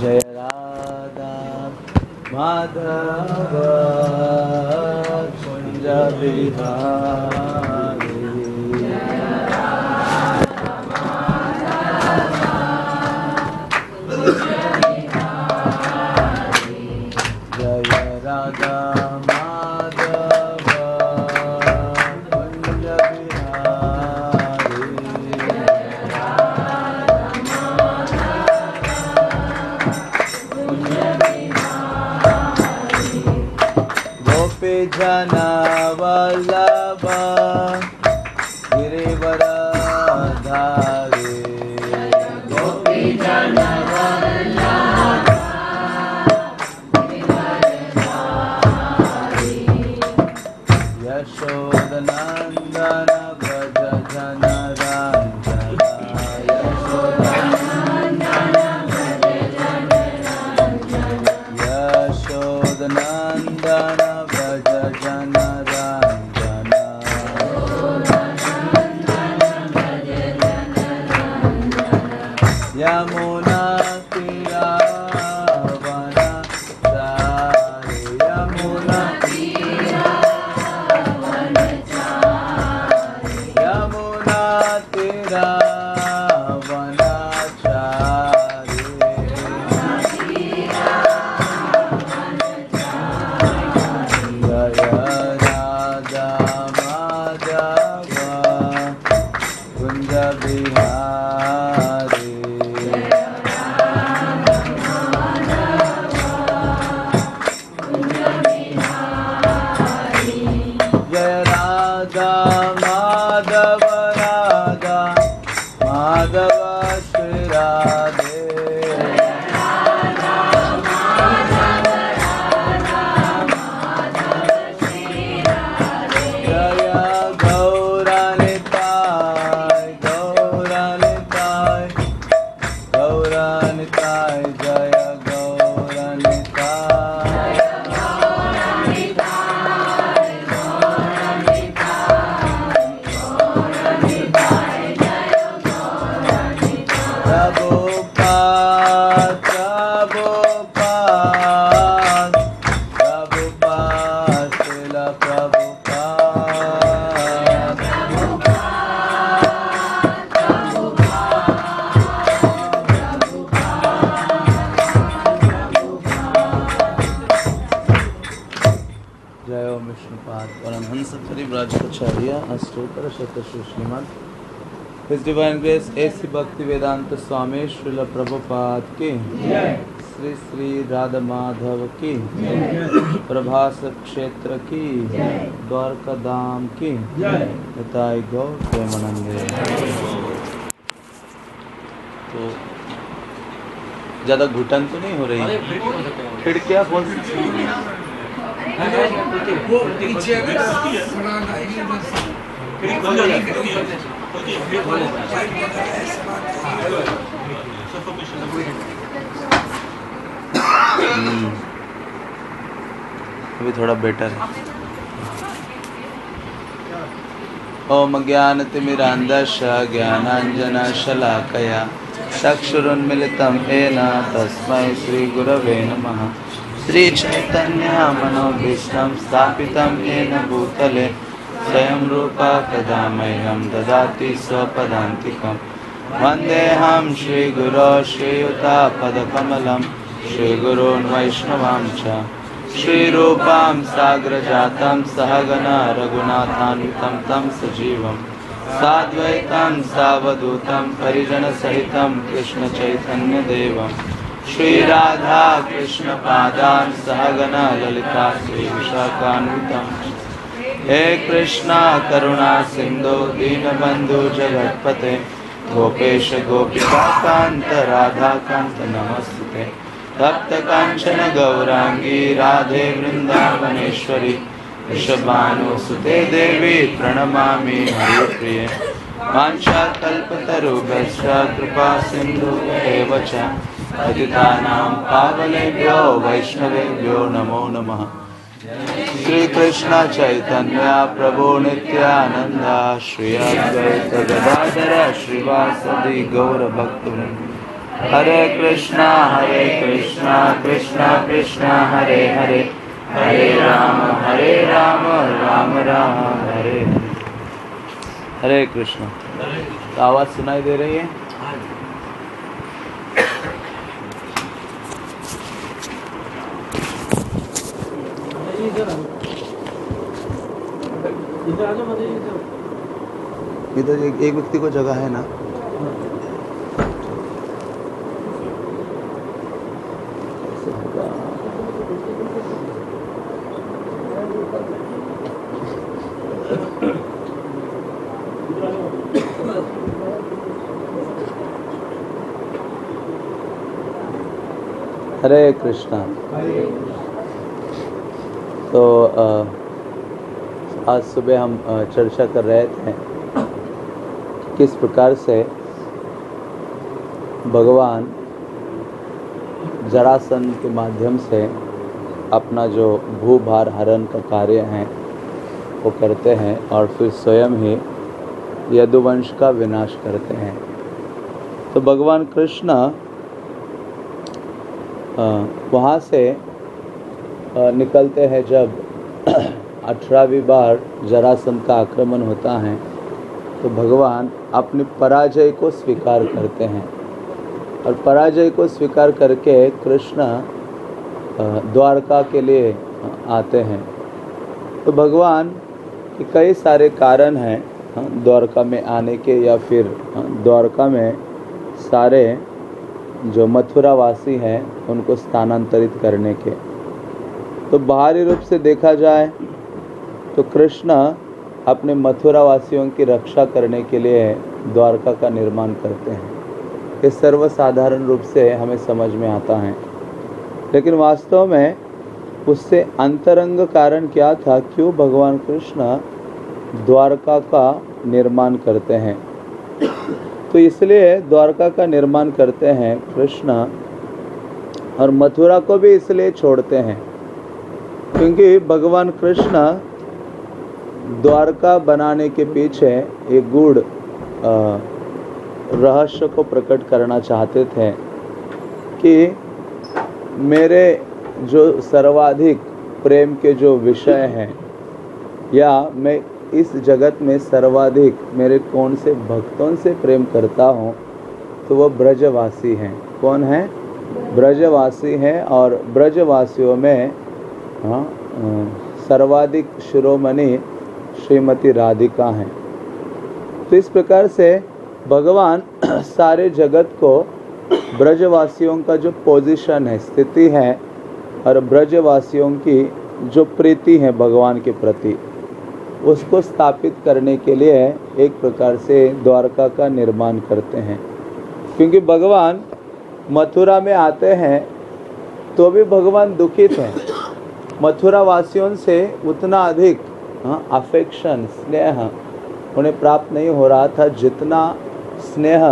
जय Radha Madhav Kunj Bihari Nana Shrimad His Divine Grace A.C. Bhakti Vedanta Swami Srila Prabhupada की श्री श्री राधा माधव की प्रभास क्षेत्र की द्वारका धाम की निताई गौर प्रेमानंदे तो ज़्यादा घुटन तो नहीं हो रही? खिड़कियाँ खोल वो पीछे अभी थोड़ा बेटर है। ओम ज्ञानतिमिरान्धस्य ज्ञानाञ्जनशलाकया चक्षुरुन्मिलितं येन तस्मै श्रीगुरवे नमः। श्रीचैतन्यमनोभीष्टं स्थापितं येन भूतले। स्वयं रूपा कदा मह्यं ददाति स्वपदान्तिकं। वन्देऽहं श्रीगुरो श्रीयुतापदकमलं, श्रीगुरून् वैष्णवां च। श्रीरूपां साग्रजातं सहगना रघुनाथान्वितं तं सजीवं। साद्वैतं सावधूतं परिजनसहितं कृष्णचैतन्यदेवं। श्रीराधा कृष्णपादान् सहगना ललिता श्रीविशाखान्वितं हे कृष्णा, करुणा, सिन्धो, दीनबन्धु, जगत्पते। गोपेश गोपिकान्त राधाकान्त, नमस्ते। तप्त काञ्चन गौराङ्गी, राधे, वृन्दावनेश्वरी। वृषभानुसुते देवी, प्रणमामि, हरिप्रिये। वाञ्छाकल्पतरुभ्यश्च कृपा, सिन्धु एव च। वैष्णवेभ्यो, नमो नमः। श्रीकृष्ण चैतन्य प्रभु नित्यानंद श्री अद्वैत गदाधर श्रीवासदि गौर भक्तवृंद हरे कृष्णा हरे कृष्णा कृष्णा कृष्णा, हरे हरे। हरे राम हरे राम राम राम हरे। हरे कृष्णा। आवाज़ सुनाई दे रही है? इधर एक, एक व्यक्ति को जगह है ना। हरे कृष्णा। तो अ, आज सुबह हम चर्चा कर रहे थे किस प्रकार से भगवान जरासन के माध्यम से अपना जो भूभार हरण का कार्य है, वो करते हैं और फिर स्वयं ही यदुवंश का विनाश करते हैं। तो भगवान कृष्ण वहाँ से निकलते हैं जब अठारहवीं बार जरासंध का आक्रमण होता है तो भगवान अपनी पराजय को स्वीकार करते हैं। और पराजय को स्वीकार करके कृष्ण द्वारका के लिए आते हैं। तो भगवान के कई सारे कारण हैं द्वारका में आने के या फिर द्वारका में सारे जो मथुरावासी हैं, उनको स्थानांतरित करने के। तो बाहरी रूप से देखा जाए तो कृष्ण अपने मथुरा वासियों की रक्षा करने के लिए द्वारका का निर्माण करते हैं। ये सर्वसाधारण रूप से हमें समझ में आता है। लेकिन वास्तव में उससे अंतरंग कारण क्या था? क्यों भगवान कृष्ण द्वारका का निर्माण करते हैं? तो इसलिए द्वारका का निर्माण करते हैं कृष्ण और मथुरा को भी इसलिए छोड़ते हैं। क्योंकि भगवान कृष्ण द्वारका बनाने के पीछे एक गुड़ रहस्य को प्रकट करना चाहते थे कि मेरे जो सर्वाधिक प्रेम के जो विषय हैं, या मैं इस जगत में सर्वाधिक मेरे कौन से भक्तों से प्रेम करता हूँ तो वह ब्रजवासी हैं। कौन है? ब्रजवासी हैं और ब्रजवासियों में हाँ सर्वाधिक शिरोमणि श्रीमती राधिका हैं। तो इस प्रकार से भगवान सारे जगत को ब्रजवासियों का जो पोजीशन है, स्थिति है, और ब्रजवासियों की जो प्रीति है भगवान के प्रति, उसको स्थापित करने के लिए एक प्रकार से द्वारका का निर्माण करते हैं। क्योंकि भगवान मथुरा में आते हैं तो भी भगवान दुखित हैं। मथुरा वासियों से उतना अधिक अफेक्शन स्नेह, उन्हें प्राप्त नहीं हो रहा था जितना स्नेह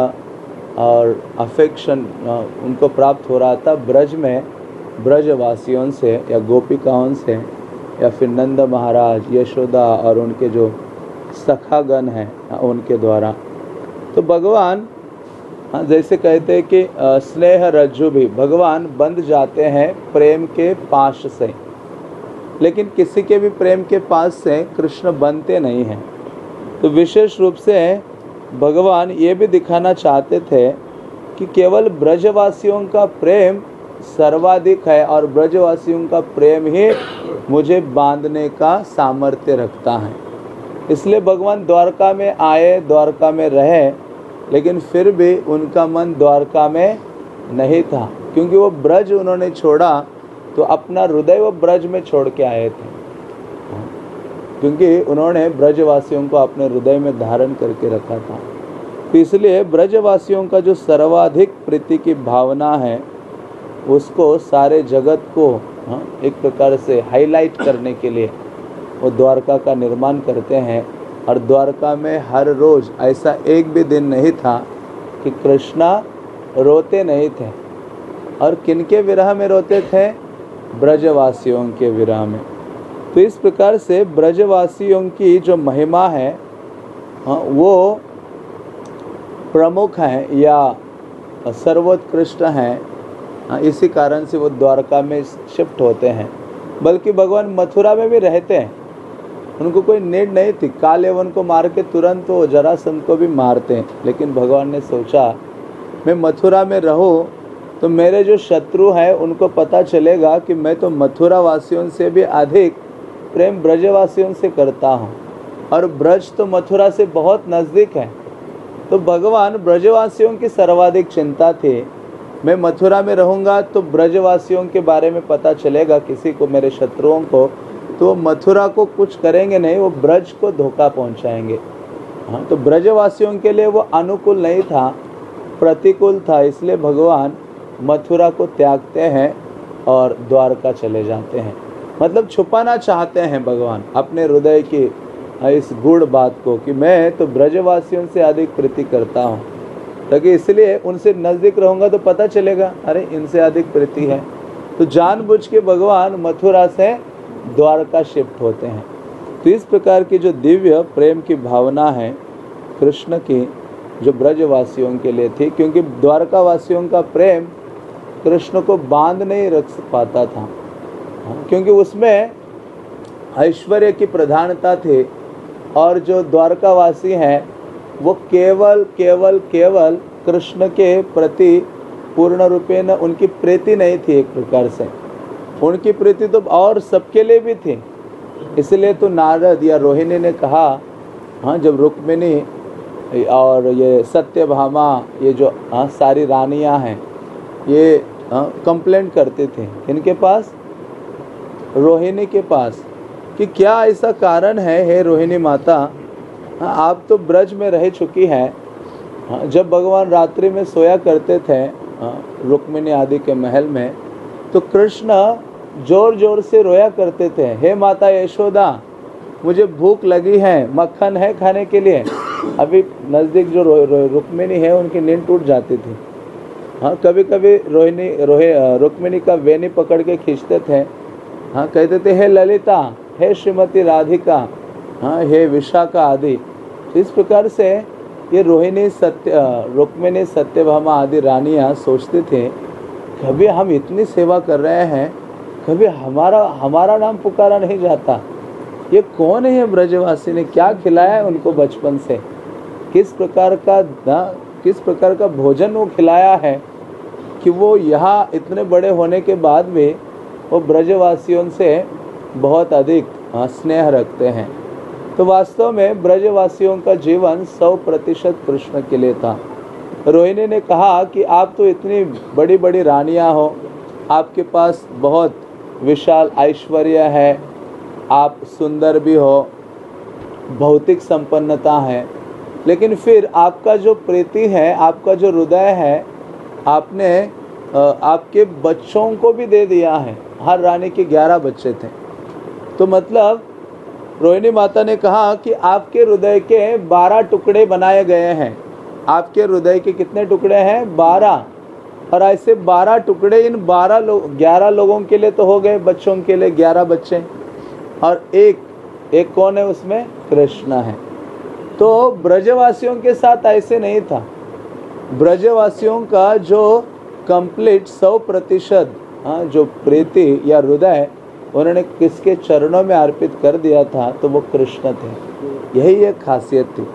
और अफेक्शन उनको प्राप्त हो रहा था ब्रज में, ब्रजवासियों से या गोपिकाओं से या फिर नंद महाराज, यशोदा और उनके जो सखागण हैं उनके द्वारा। तो भगवान हाँ जैसे कहते हैं कि स्नेह रज्जु भी, भगवान बंध जाते हैं प्रेम के पाश से। लेकिन किसी के भी प्रेम के पास से कृष्ण बनते नहीं हैं। तो विशेष रूप से भगवान ये भी दिखाना चाहते थे कि केवल ब्रजवासियों का प्रेम सर्वाधिक है और ब्रजवासियों का प्रेम ही मुझे बांधने का सामर्थ्य रखता है। इसलिए भगवान द्वारका में आए, द्वारका में रहे, लेकिन फिर भी उनका मन द्वारका में नहीं था, क्योंकि वो ब्रज उन्होंने छोड़ा तो अपना हृदय वो ब्रज में छोड़ के आए थे। क्योंकि उन्होंने ब्रजवासियों को अपने हृदय में धारण करके रखा था। तो इसलिए ब्रजवासियों का जो सर्वाधिक प्रीति की भावना है उसको सारे जगत को हाँ, एक प्रकार से हाईलाइट करने के लिए वो द्वारका का निर्माण करते हैं। और द्वारका में हर रोज़ ऐसा एक भी दिन नहीं था कि कृष्णा रोते नहीं थे। और किनके विरह में रोते थे? ब्रजवासियों के विरह में। तो इस प्रकार से ब्रजवासियों की जो महिमा है हाँ, वो प्रमुख हैं या सर्वोत्कृष्ट हैं हाँ, इसी कारण से वो द्वारका में शिफ्ट होते हैं। बल्कि भगवान मथुरा में भी रहते हैं। उनको कोई नीड नहीं थी। काले वन को मार के तुरंत वो जरासंध को भी मारते हैं। लेकिन भगवान ने सोचा मैं मथुरा में रहूँ तो मेरे जो शत्रु हैं, उनको पता चलेगा कि मैं तो मथुरा वासियों से भी अधिक प्रेम ब्रजवासियों से करता हूँ। और ब्रज तो मथुरा से बहुत नज़दीक है। तो भगवान ब्रजवासियों की सर्वाधिक चिंता थी। मैं मथुरा में रहूँगा तो ब्रजवासियों के बारे में पता चलेगा किसी को, मेरे शत्रुओं को। तो वो मथुरा को कुछ करेंगे नहीं, वो ब्रज को धोखा पहुंचाएँगे। हाँ तो ब्रजवासियों के लिए वो अनुकूल नहीं था, प्रतिकूल था, इसलिए भगवान मथुरा को त्यागते हैं और द्वारका चले जाते हैं। मतलब छुपाना चाहते हैं भगवान अपने हृदय की इस गुड़ बात को कि मैं तो ब्रजवासियों से अधिक प्रीति करता हूँ। ताकि इसलिए उनसे नज़दीक रहूँगा तो पता चलेगा, अरे इनसे अधिक प्रीति है। तो जानबूझ के भगवान मथुरा से द्वारका शिफ्ट होते हैं। तो इस प्रकार की जो दिव्य प्रेम की भावना है कृष्ण की, जो ब्रजवासियों के लिए थी, क्योंकि द्वारका वासियों का प्रेम कृष्ण को बाँध नहीं रख पाता था। क्योंकि उसमें ऐश्वर्य की प्रधानता थी और जो द्वारकावासी हैं, वो केवल केवल केवल कृष्ण के प्रति पूर्ण रूपे न उनकी प्रीति नहीं थी एक प्रकार से। उनकी प्रीति तो और सबके लिए भी थी। इसलिए तो नारद या रोहिणी ने कहा हाँ जब रुक्मिणी और ये सत्यभामा, ये जो हाँ सारी रानियाँ हैं, ये कंप्लेंट करते थे। इनके पास? रोहिणी के पास। कि क्या ऐसा कारण है, हे रोहिणी माता? हाँ आप तो ब्रज में रह चुकी हैं। हाँ जब भगवान रात्रि में सोया करते थे हाँ रुक्मिणी आदि के महल में तो कृष्ण ज़ोर ज़ोर से रोया करते थे। हे माता यशोदा, मुझे भूख लगी है, मक्खन है खाने के लिए। अभी नज़दीक जो रुक्मिणी है, उनकी नींद टूट जाती थी। हाँ कभी कभी रोहिणी, रोहे रुक्मिणी का वेनी पकड़ के खींचते थे। हाँ कहते थे, हे ललिता, हे श्रीमती राधिका हाँ हे विशाखा आदि इस प्रकार से ये रोहिणी, सत्य रुक्मिणी, सत्यभामा आदि रानियाँ सोचते थे, कभी हम इतनी सेवा कर रहे हैं, कभी हमारा हमारा नाम पुकारा नहीं जाता। ये कौन है ब्रजवासी ने? क्या खिलाया उनको बचपन से? किस प्रकार का किस प्रकार का भोजन वो खिलाया है कि वो यहाँ इतने बड़े होने के बाद भी वो ब्रजवासियों से बहुत अधिक स्नेह रखते हैं। तो वास्तव में ब्रजवासियों का जीवन सौ प्रतिशत कृष्ण के लिए था। रोहिणी ने कहा कि आप तो इतनी बड़ी बड़ी रानियाँ हो, आपके पास बहुत विशाल ऐश्वर्य है, आप सुंदर भी हो, भौतिक संपन्नता है लेकिन फिर आपका जो प्रीति है, आपका जो हृदय है, आपने आपके बच्चों को भी दे दिया है। हर रानी के ग्यारह बच्चे थे। तो मतलब रोहिणी माता ने कहा कि आपके हृदय के बारह टुकड़े बनाए गए हैं। आपके हृदय के कितने टुकड़े हैं? बारह। और ऐसे बारह टुकड़े इन बारह लोग ग्यारह लोगों के लिए तो हो गए, बच्चों के लिए ग्यारह बच्चे। और एक एक कौन है उसमें? कृष्णा है। तो ब्रजवासियों के साथ ऐसे नहीं था। ब्रजवासियों का जो कंप्लीट सौ प्रतिशत हाँ, जो प्रीति या हृदय उन्होंने किसके चरणों में अर्पित कर दिया था तो वो कृष्ण थे। यही एक खासियत थी।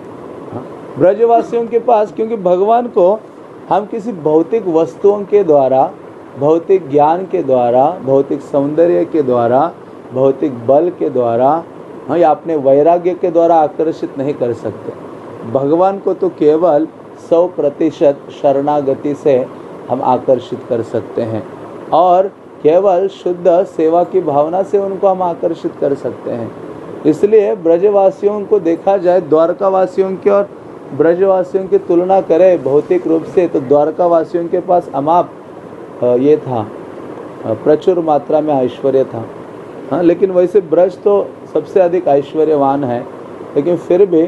हाँ, ब्रजवासियों के पास क्योंकि भगवान को हम किसी भौतिक वस्तुओं के द्वारा भौतिक ज्ञान के द्वारा भौतिक सौंदर्य के द्वारा भौतिक बल के द्वारा हाँ या अपने वैराग्य के द्वारा आकर्षित नहीं कर सकते। भगवान को तो केवल सौ प्रतिशत शरणागति से हम आकर्षित कर सकते हैं और केवल शुद्ध सेवा की भावना से उनको हम आकर्षित कर सकते हैं। इसलिए ब्रजवासियों को देखा जाए, द्वारकावासियों की और ब्रजवासियों की तुलना करें भौतिक रूप से तो द्वारकावासियों के पास अमाप ये था प्रचुर मात्रा में ऐश्वर्य था। हाँ लेकिन वैसे ब्रज तो सबसे अधिक ऐश्वर्यवान है, लेकिन फिर भी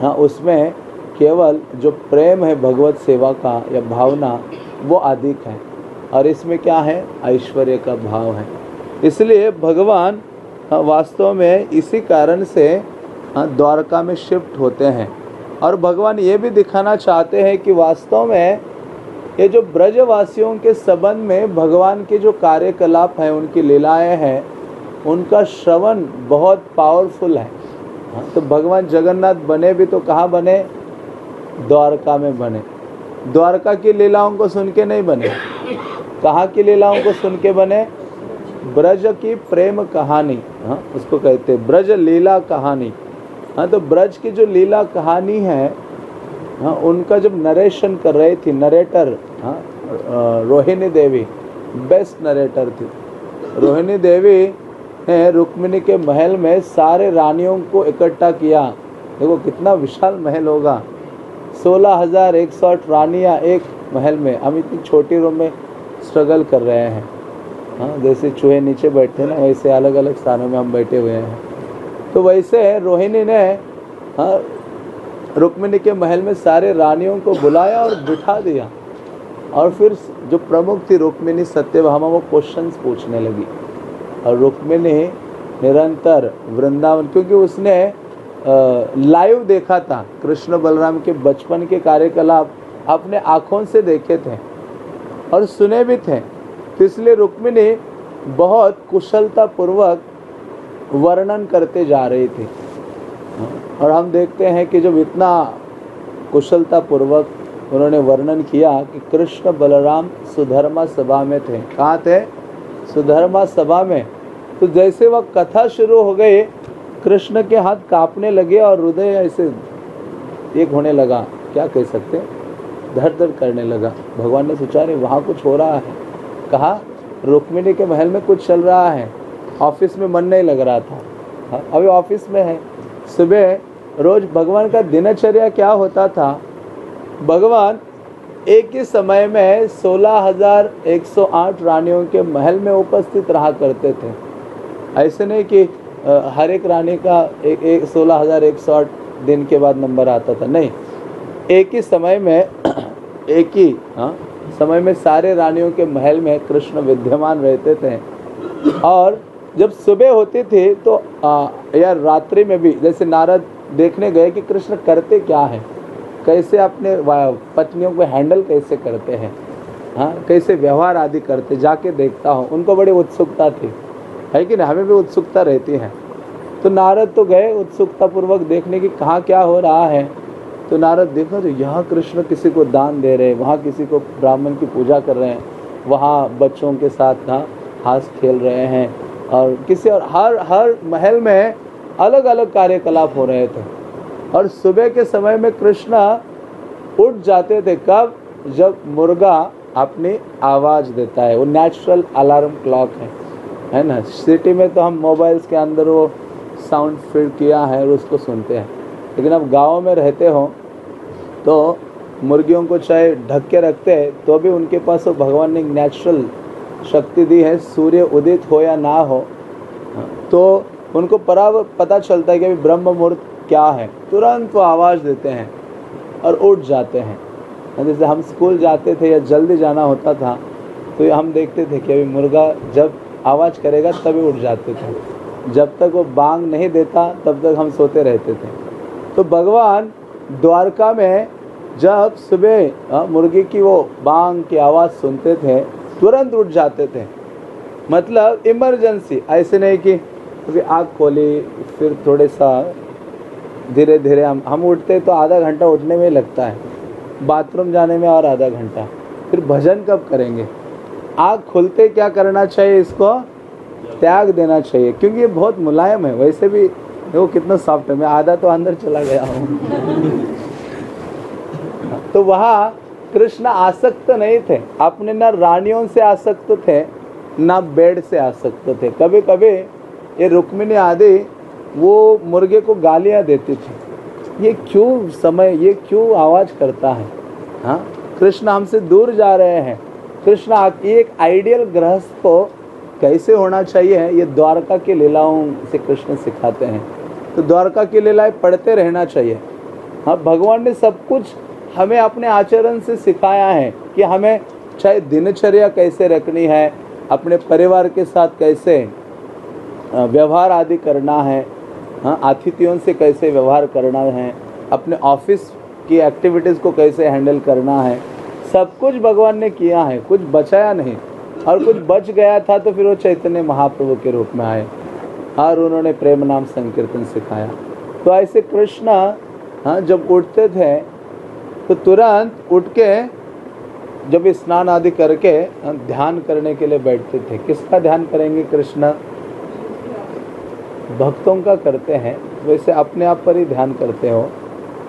हाँ उसमें केवल जो प्रेम है भगवत सेवा का या भावना, वो अधिक है। और इसमें क्या है? ऐश्वर्य का भाव है। इसलिए भगवान वास्तव में इसी कारण से द्वारका में शिफ्ट होते हैं। और भगवान ये भी दिखाना चाहते हैं कि वास्तव में ये जो ब्रजवासियों के संबंध में भगवान के जो कार्यकलाप हैं, उनकी लीलाएँ हैं उनका श्रवण बहुत पावरफुल है। हाँ, तो भगवान जगन्नाथ बने भी तो कहाँ बने? द्वारका में बने। द्वारका की लीलाओं को सुन के नहीं बने। कहाँ की लीलाओं को सुन के बने? ब्रज की प्रेम कहानी। हाँ उसको कहते हैं ब्रज लीला कहानी। हाँ तो ब्रज की जो लीला कहानी है हाँ उनका जब नरेशन कर रही थी नरेटर हाँ रोहिणी देवी बेस्ट नरेटर थी। रोहिणी देवी रुक्मिणी के महल में सारे रानियों को इकट्ठा किया। देखो कितना विशाल महल होगा। सोलह हज़ार एक सौ आठ रानियाँ एक महल में, हम इतनी छोटी रूम में स्ट्रगल कर रहे हैं। हाँ जैसे चूहे नीचे बैठते हैं ना, वैसे अलग अलग स्थानों में हम बैठे हुए हैं। तो वैसे है, रोहिणी ने हाँ रुक्मिणी के महल में सारे रानियों को बुलाया और बिठा दिया। और फिर जो प्रमुख थी रुक्मिणी, सत्यभामा, वो क्वेश्चंस पूछने लगी। और रुक्मिणी निरंतर वृंदावन, क्योंकि उसने लाइव देखा था। कृष्ण बलराम के बचपन के कार्यकलाप अपने आँखों से देखे थे और सुने भी थे। तो इसलिए रुक्मिणी बहुत कुशलता पूर्वक वर्णन करते जा रही थी। और हम देखते हैं कि जब इतना कुशलता पूर्वक उन्होंने वर्णन किया कि कृष्ण बलराम सुधर्मा सभा में थे। कहाँ थे? सुधर्मा सभा में तो जैसे वह कथा शुरू हो गई कृष्ण के हाथ कांपने लगे और हृदय ऐसे एक होने लगा। क्या कह सकते धड़ धड़ करने लगा। भगवान ने सोचा नहीं वहाँ कुछ हो रहा है। कहा रुक्मिणी के महल में कुछ चल रहा है। ऑफ़िस में मन नहीं लग रहा था। हाँ, अभी ऑफ़िस में है। सुबह रोज भगवान का दिनचर्या क्या होता था? भगवान एक ही समय में 16,108 रानियों के महल में उपस्थित रहा करते थे। ऐसे नहीं कि हर एक रानी का एक एक सोलह हज़ार एक सौ दिन के बाद नंबर आता था। नहीं एक ही समय में एक ही हाँ समय में सारे रानियों के महल में कृष्ण विद्यमान रहते थे। और जब सुबह होती थी तो आ, या रात्रि में भी जैसे नारद देखने गए कि कृष्ण करते क्या हैं कैसे अपने पत्नियों को हैंडल कैसे करते हैं? हाँ कैसे व्यवहार आदि करते जाके देखता हूँ। उनको बड़ी उत्सुकता थी। है कि हमें भी उत्सुकता रहती है। तो नारद तो गए उत्सुकता पूर्वक देखने की कहाँ क्या हो रहा है। तो नारद देखा तो यहाँ कृष्ण किसी को दान दे रहे हैं, वहाँ किसी को ब्राह्मण की पूजा कर रहे हैं, वहाँ बच्चों के साथ ना हाथ खेल रहे हैं और किसी और, हर हर महल में अलग अलग कार्यकलाप हो रहे थे। और सुबह के समय में कृष्ण उठ जाते थे कब? जब मुर्गा अपनी आवाज़ देता है। वो नेचुरल अलार्म क्लॉक है। है ना? सिटी में तो हम मोबाइल्स के अंदर वो साउंड फिट किया है और उसको सुनते हैं। लेकिन अब गाँव में रहते हो तो मुर्गियों को चाहे ढक के रखते हैं तो भी उनके पास वो भगवान ने नेचुरल शक्ति दी है, सूर्य उदित हो या ना हो तो उनको परा पता चलता है कि अभी ब्रह्म मुहूर्त क्या है? तुरंत वो आवाज़ देते हैं और उठ जाते हैं। जैसे हम स्कूल जाते थे या जल्दी जाना होता था तो हम देखते थे कि अभी मुर्गा जब आवाज़ करेगा तभी उठ जाते थे। जब तक वो बांग नहीं देता, तब तक हम सोते रहते थे। तो भगवान द्वारका में जब सुबह मुर्गी की वो बांग की आवाज़ सुनते थे, तुरंत उठ जाते थे। मतलब इमरजेंसी, ऐसे नहीं कि अभी आँख खोली, फिर थोड़े सा धीरे धीरे हम हम उठते तो आधा घंटा उठने में लगता है। बाथरूम जाने में और आधा घंटा। फिर भजन कब करेंगे? आँख खुलते क्या करना चाहिए इसको? त्याग देना चाहिए, क्योंकि ये बहुत मुलायम है। वैसे भी देखो कितना सॉफ्ट है। मैं आधा तो अंदर चला गया हूँ। तो वहाँ कृष्ण आसक्त नहीं थे। अपने न रानियों से आसक्त थे, ना बेड से आसक्त थे। कभी कभी ये रुक्मिणी आदि वो मुर्गे को गालियाँ देती थी। ये क्यों समय, ये क्यों आवाज़ करता है? हाँ? कृष्ण हमसे दूर जा रहे हैं। कृष्ण एक आइडियल गृहस्थ को कैसे होना चाहिए? ये द्वारका की लीलाओं से कृष्ण सिखाते हैं। तो द्वारका की लीलाएँ पढ़ते रहना चाहिए। हाँ भगवान ने सब कुछ हमें अपने आचरण से सिखाया है कि हमें चाहे दिनचर्या कैसे रखनी है, अपने परिवार के साथ कैसे व्यवहार आदि करना है। हाँ अतिथियों से कैसे व्यवहार करना है अपने ऑफ़िस की एक्टिविटीज़ को कैसे हैंडल करना है सब कुछ भगवान ने किया है कुछ बचाया नहीं। और कुछ बच गया था तो फिर वो चैतन्य महाप्रभु के रूप में आए। और उन्होंने प्रेम नाम संकीर्तन सिखाया। तो ऐसे कृष्ण हाँ जब उठते थे तो तुरंत उठ के जब स्नान आदि करके हाँ, ध्यान करने के लिए बैठते थे। किसका ध्यान करेंगे कृष्ण? भक्तों का करते हैं वैसे अपने आप पर ही ध्यान करते हो।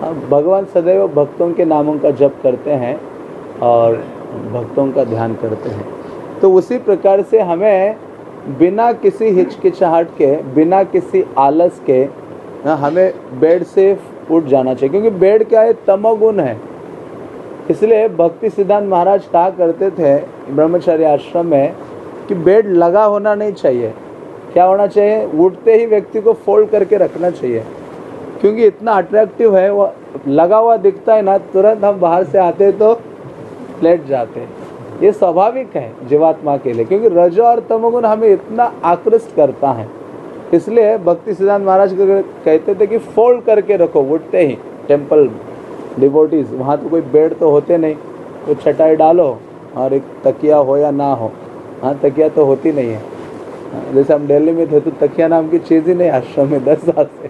हाँ, भगवान सदैव भक्तों के नामों का जप करते हैं और भक्तों का ध्यान करते हैं। तो उसी प्रकार से हमें बिना किसी हिचकिचाहट के बिना किसी आलस के हमें बेड से उठ जाना चाहिए क्योंकि बेड क्या है? तमोगुण है। इसलिए भक्ति सिद्धांत महाराज कहा करते थे ब्रह्मचार्य आश्रम में कि बेड लगा होना नहीं चाहिए। क्या होना चाहिए? उठते ही व्यक्ति को फोल्ड करके रखना चाहिए। क्योंकि इतना अट्रैक्टिव है वो लगा हुआ दिखता है ना तुरंत हम बाहर से आते तो लेट जाते ये स्वाभाविक है जीवात्मा के लिए क्योंकि रज और तमोगुण हमें इतना आकृष्ट करता है। इसलिए भक्ति सिद्धांत महाराज कहते थे कि फोल्ड करके रखो उठते ही। टेंपल डिवोटीज वहाँ तो कोई बेड तो होते नहीं। तो चटाई डालो और एक तकिया हो या ना हो। हाँ तकिया तो होती नहीं हाँ, जैसे हम दिल्ली में थे तो तकिया नाम की चीज़ ही नहीं आश्रम में दस साल से।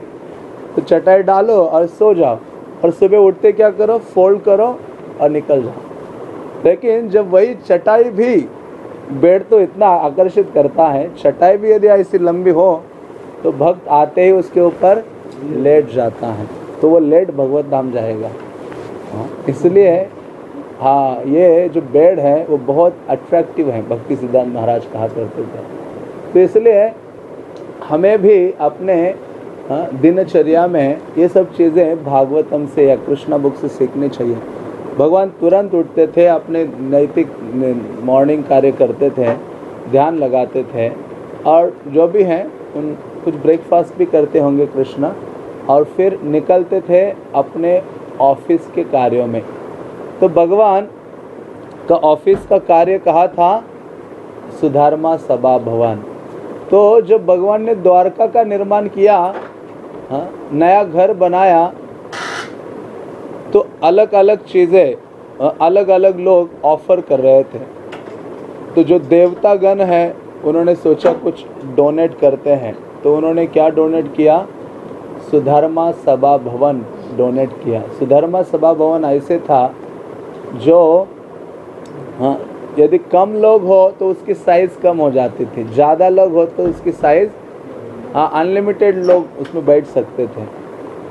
तो चटाई डालो और सो जाओ। और सुबह उठते क्या करो? फोल्ड करो और निकल जाओ। लेकिन जब वही चटाई भी बेड तो इतना आकर्षित करता है चटाई भी यदि ऐसी लंबी हो तो भक्त आते ही उसके ऊपर लेट जाता है। तो वो लेट भगवत धाम जाएगा। हाँ, इसलिए हाँ ये जो बेड है वो बहुत अट्रैक्टिव है भक्ति सिद्धांत महाराज कहा करते थे। तो इसलिए हमें भी अपने हाँ, दिनचर्या में ये सब चीज़ें भागवतम से या कृष्णा बुक से सीखनी चाहिए। भगवान तुरंत उठते थे अपने नैतिक मॉर्निंग कार्य करते थे ध्यान लगाते थे और जो भी हैं उन कुछ ब्रेकफास्ट भी करते होंगे कृष्णा और फिर निकलते थे अपने ऑफ़िस के कार्यों में। तो भगवान का ऑफ़िस का कार्य कहा था? सुधारमा सभा भवन। तो जब भगवान ने द्वारका का निर्माण किया हाँ, नया घर बनाया तो अलग अलग चीज़ें अलग अलग लोग ऑफ़र कर रहे थे। तो जो देवता गण है उन्होंने सोचा कुछ डोनेट करते हैं। तो उन्होंने क्या डोनेट किया? सुधर्मा सभा भवन डोनेट किया। सुधर्मा सभा भवन ऐसे था जो हाँ यदि कम लोग हो तो उसकी साइज़ कम हो जाती थी। ज़्यादा लोग हो तो उसकी साइज़ हाँ अनलिमिटेड लोग उसमें बैठ सकते थे।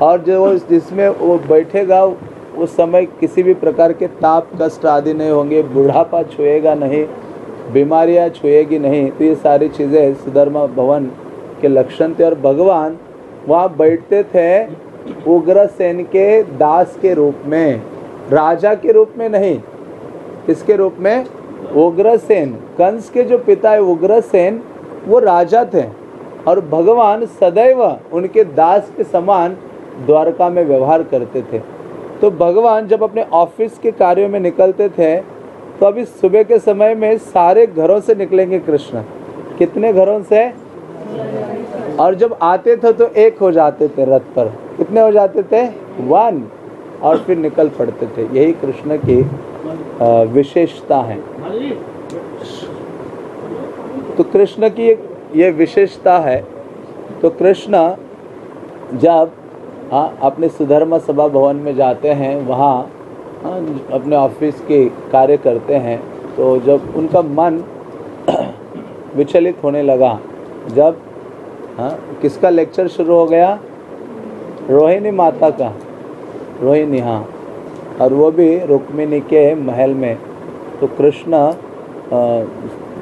और जो जिसमें वो बैठेगा उस समय किसी भी प्रकार के ताप, कष्ट आदि नहीं होंगे। बुढ़ापा छुएगा नहीं, बीमारियाँ छुएगी नहीं। तो ये सारी चीज़ें सुधर्मा भवन के लक्षण थे। और भगवान वहाँ बैठते थे उग्रसेन के दास के रूप में। राजा के रूप में नहीं, किसके रूप में? उग्रसेन, कंस के जो पिता है उग्रसेन, वो राजा थे। और भगवान सदैव उनके दास के समान द्वारका में व्यवहार करते थे। तो भगवान जब अपने ऑफ़िस के कार्यों में निकलते थे तो अभी सुबह के समय में सारे घरों से निकलेंगे कृष्ण। कितने घरों से? और जब आते थे तो एक हो जाते थे रथ पर। कितने हो जाते थे? वन। और फिर निकल पड़ते थे। यही कृष्ण की विशेषता है। तो कृष्ण की एक ये विशेषता है। तो कृष्ण जब हाँ अपने सुधर्मा सभा भवन में जाते हैं वहाँ हाँ, अपने ऑफ़िस के कार्य करते हैं तो जब उनका मन विचलित होने लगा जब हाँ किसका लेक्चर शुरू हो गया? रोहिणी माता का। रोहिणी हाँ। और वो भी रुक्मिणी के महल में। तो कृष्ण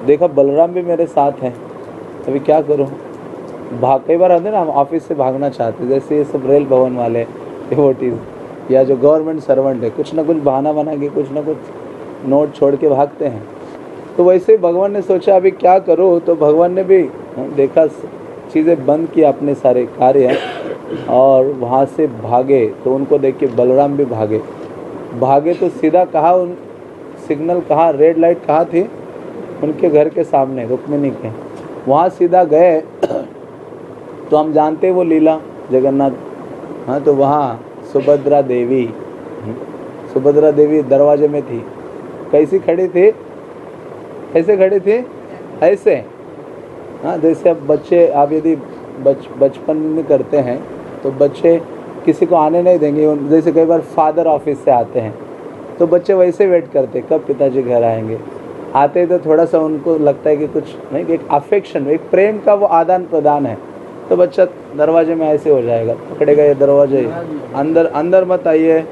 देखा बलराम भी मेरे साथ हैं। अभी क्या करूँ? भाग, कई बार आते ना, हम ऑफ़िस से भागना चाहते जैसे ये सब रेल भवन वाले डिवोटीज या जो गवर्नमेंट सर्वेंट है, कुछ ना कुछ बहाना बना के, कुछ ना कुछ नोट छोड़ के भागते हैं। तो वैसे भगवान ने सोचा, अभी क्या करो? तो भगवान ने भी देखा, चीज़ें बंद किया अपने सारे कार्य। और वहाँ से भागे तो उनको देख के बलराम भी भागे। भागे तो सीधा कहा उन, सिग्नल कहा रेड लाइट कहाँ थी, उनके घर के सामने, रुक्मिणी के। वहाँ सीधा गए तो हम जानते वो लीला, जगन्नाथ। हाँ तो वहाँ सुभद्रा देवी सुभद्रा देवी दरवाजे में थी। कैसी खड़ी थी? ऐसे खड़ी थी? ऐसे। हाँ जैसे अब बच्चे, आप यदि बच, बचपन में करते हैं तो बच्चे किसी को आने नहीं देंगे। जैसे कई बार फादर ऑफ़िस से आते हैं तो बच्चे वैसे वेट करते कब पिताजी घर आएँगे। आते तो थोड़ा सा उनको लगता है कि कुछ नहीं एक अफेक्शन एक प्रेम का वो आदान प्रदान है। तो बच्चा दरवाजे में ऐसे हो जाएगा, पकड़ेगा ये दरवाजे अंदर अंदर मत आइए,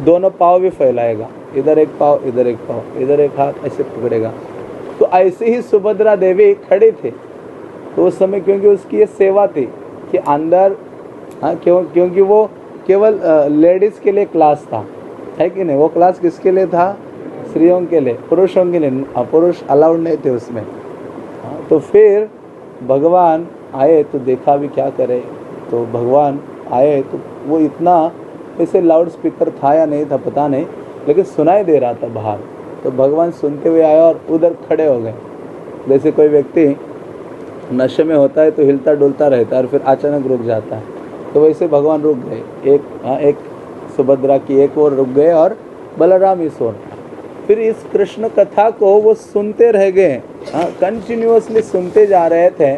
दोनों पाव भी फैलाएगा। इधर एक पाव, इधर एक पाव, इधर एक हाथ ऐसे पकड़ेगा। तो ऐसे ही सुभद्रा देवी खड़े थे। तो उस समय क्योंकि उसकी ये सेवा थी कि अंदर हाँ क्यों क्योंकि वो केवल लेडीज़ के लिए क्लास था। है कि नहीं? वो क्लास किसके लिए था? स्त्रियों के लिए पुरुषों के लिए। पुरुष अलाउड नहीं थे उसमें। हाँ, तो फिर भगवान आए तो देखा भी क्या करे। तो भगवान आए तो वो इतना ऐसे लाउड स्पीकर था या नहीं था पता नहीं लेकिन सुनाई दे रहा था बाहर। तो भगवान सुनते हुए आए और उधर खड़े हो गए। जैसे कोई व्यक्ति नशे में होता है तो हिलता डुलता रहता है और फिर अचानक रुक जाता है। तो वैसे भगवान रुक गए। एक हाँ, एक सुभद्रा की एक ओर रुक गए और बलराम इस ओर। फिर इस कृष्ण कथा को वो सुनते रह गए। हाँ कंटिन्यूसली सुनते जा रहे थे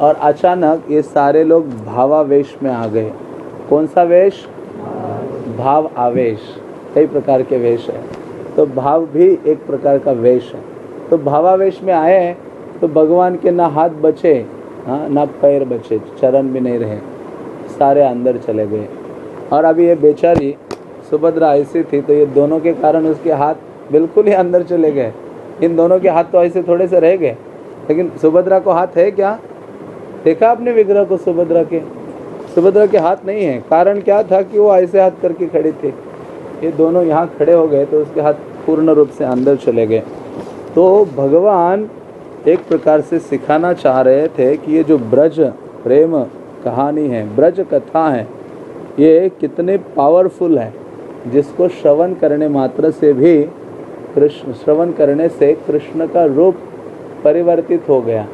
और अचानक ये सारे लोग भावावेश में आ गए। कौन सा वेश? भाव आवेश। कई प्रकार के वेश है। तो भाव भी एक प्रकार का वेश है। तो भावावेश में आए तो भगवान के ना हाथ बचे हाँ ना पैर बचे चरण भी नहीं रहे। सारे अंदर चले गए। और अभी ये बेचारी सुभद्रा ऐसी थी तो ये दोनों के कारण उसके हाथ बिल्कुल ही अंदर चले गए। इन दोनों के हाथ तो ऐसे थोड़े से रह गए। लेकिन सुभद्रा को हाथ है क्या? देखा आपने विग्रह को सुभद्रा के? सुभद्रा के हाथ नहीं है। कारण क्या था कि वो ऐसे हाथ करके खड़े थे? ये दोनों यहाँ खड़े हो गए तो उसके हाथ पूर्ण रूप से अंदर चले गए। तो भगवान एक प्रकार से सिखाना चाह रहे थे कि ये जो ब्रज, प्रेम कहानी है, ब्रज कथा है। ये कितने पावरफुल है, जिसको श्रवण करने मात्र से भी कृष्ण, श्रवण करने से कृष्ण का रूप परिवर्तित हो गया।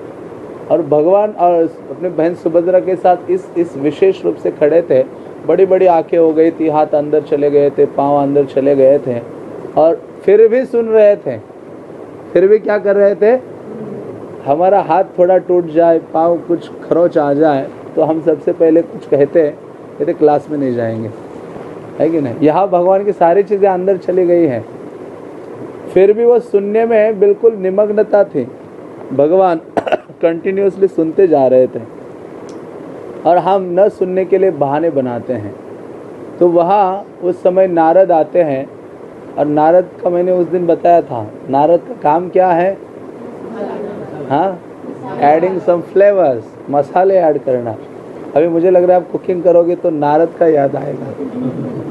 और भगवान, और अपने बहन सुभद्रा के साथ इस इस विशेष रूप से खड़े थे। बड़ी बड़ी आँखें हो गई थी, हाथ अंदर चले गए थे, पाँव अंदर चले गए थे। और फिर भी सुन रहे थे। फिर भी क्या कर रहे थे? हमारा हाथ थोड़ा टूट जाए, पाँव कुछ खरोच आ जाए तो हम सबसे पहले कुछ कहते हैं, कहते क्लास में नहीं जाएँगे। है कि नहीं? यहाँ भगवान की सारी चीज़ें अंदर चली गई हैं। फिर भी वो सुनने में बिल्कुल निमग्नता थी। भगवान कंटिन्यूसली सुनते जा रहे थे। और हम न सुनने के लिए बहाने बनाते हैं। तो वहाँ उस समय नारद आते हैं। और नारद का मैंने उस दिन बताया था। नारद का काम क्या है? हाँ? एडिंग सम फ्लेवर्स मसाले ऐड करना। अभी मुझे लग रहा है आप कुकिंग करोगे तो नारद का याद आएगा।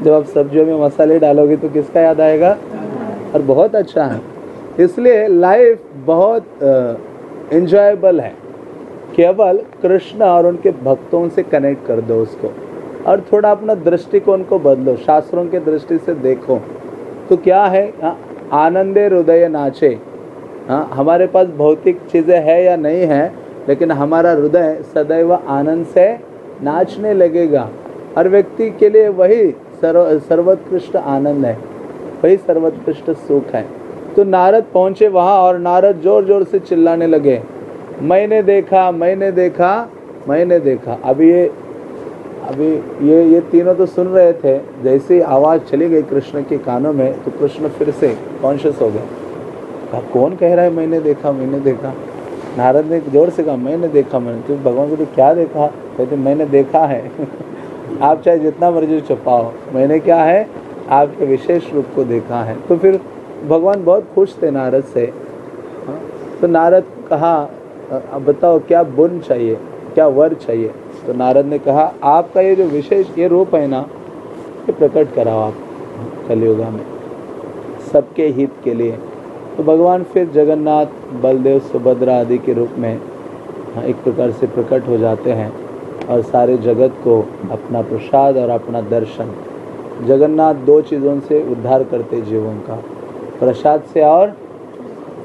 जब आप सब्जियों में मसाले डालोगे तो किसका याद आएगा? और बहुत अच्छा है। इसलिए लाइफ बहुत इंजॉयबल है। केवल कृष्ण और उनके भक्तों से कनेक्ट कर दो उसको। और थोड़ा अपना दृष्टिकोण को बदलो। शास्त्रों के दृष्टि से देखो। तो क्या है? आनंदे हृदय नाचे। हाँ हमारे पास भौतिक चीज़ें है या नहीं है? लेकिन हमारा हृदय सदैव आनंद से नाचने लगेगा। हर व्यक्ति के लिए वही सर्व, सर्वोत्कृष्ट आनंद है, वही सर्वोत्कृष्ट सुख है। तो नारद पहुँचे वहाँ और नारद ज़ोर ज़ोर से चिल्लाने लगे, मैंने देखा मैंने देखा मैंने देखा। अभी ये अभी ये ये तीनों तो सुन रहे थे, जैसे ही आवाज़ चली गई कृष्ण के कानों में तो कृष्ण फिर से कॉन्शियस हो गए। कौन कह रहा है मैंने देखा मैंने देखा? नारद ने ज़ोर से कहा मैंने देखा मैंने तो भगवान को तो क्या देखा? कहते मैंने देखा है। आप चाहे जितना मर्ज़ी छुपाओ मैंने क्या है? आपके विशेष रूप को देखा है। तो फिर भगवान बहुत खुश थे नारद से। हाँ, तो नारद कहा अब बताओ क्या बुन चाहिए? क्या वर चाहिए? तो नारद ने कहा आपका ये जो विशेष ये रूप है ना ये प्रकट कराओ आप कलयुगा में सबके हित के लिए। तो भगवान फिर जगन्नाथ बलदेव सुभद्रा आदि के रूप में हाँ, एक प्रकार से प्रकट हो जाते हैं और सारे जगत को अपना प्रसाद और अपना दर्शन। जगन्नाथ दो चीज़ों से उद्धार करते जीवों का प्रसाद से और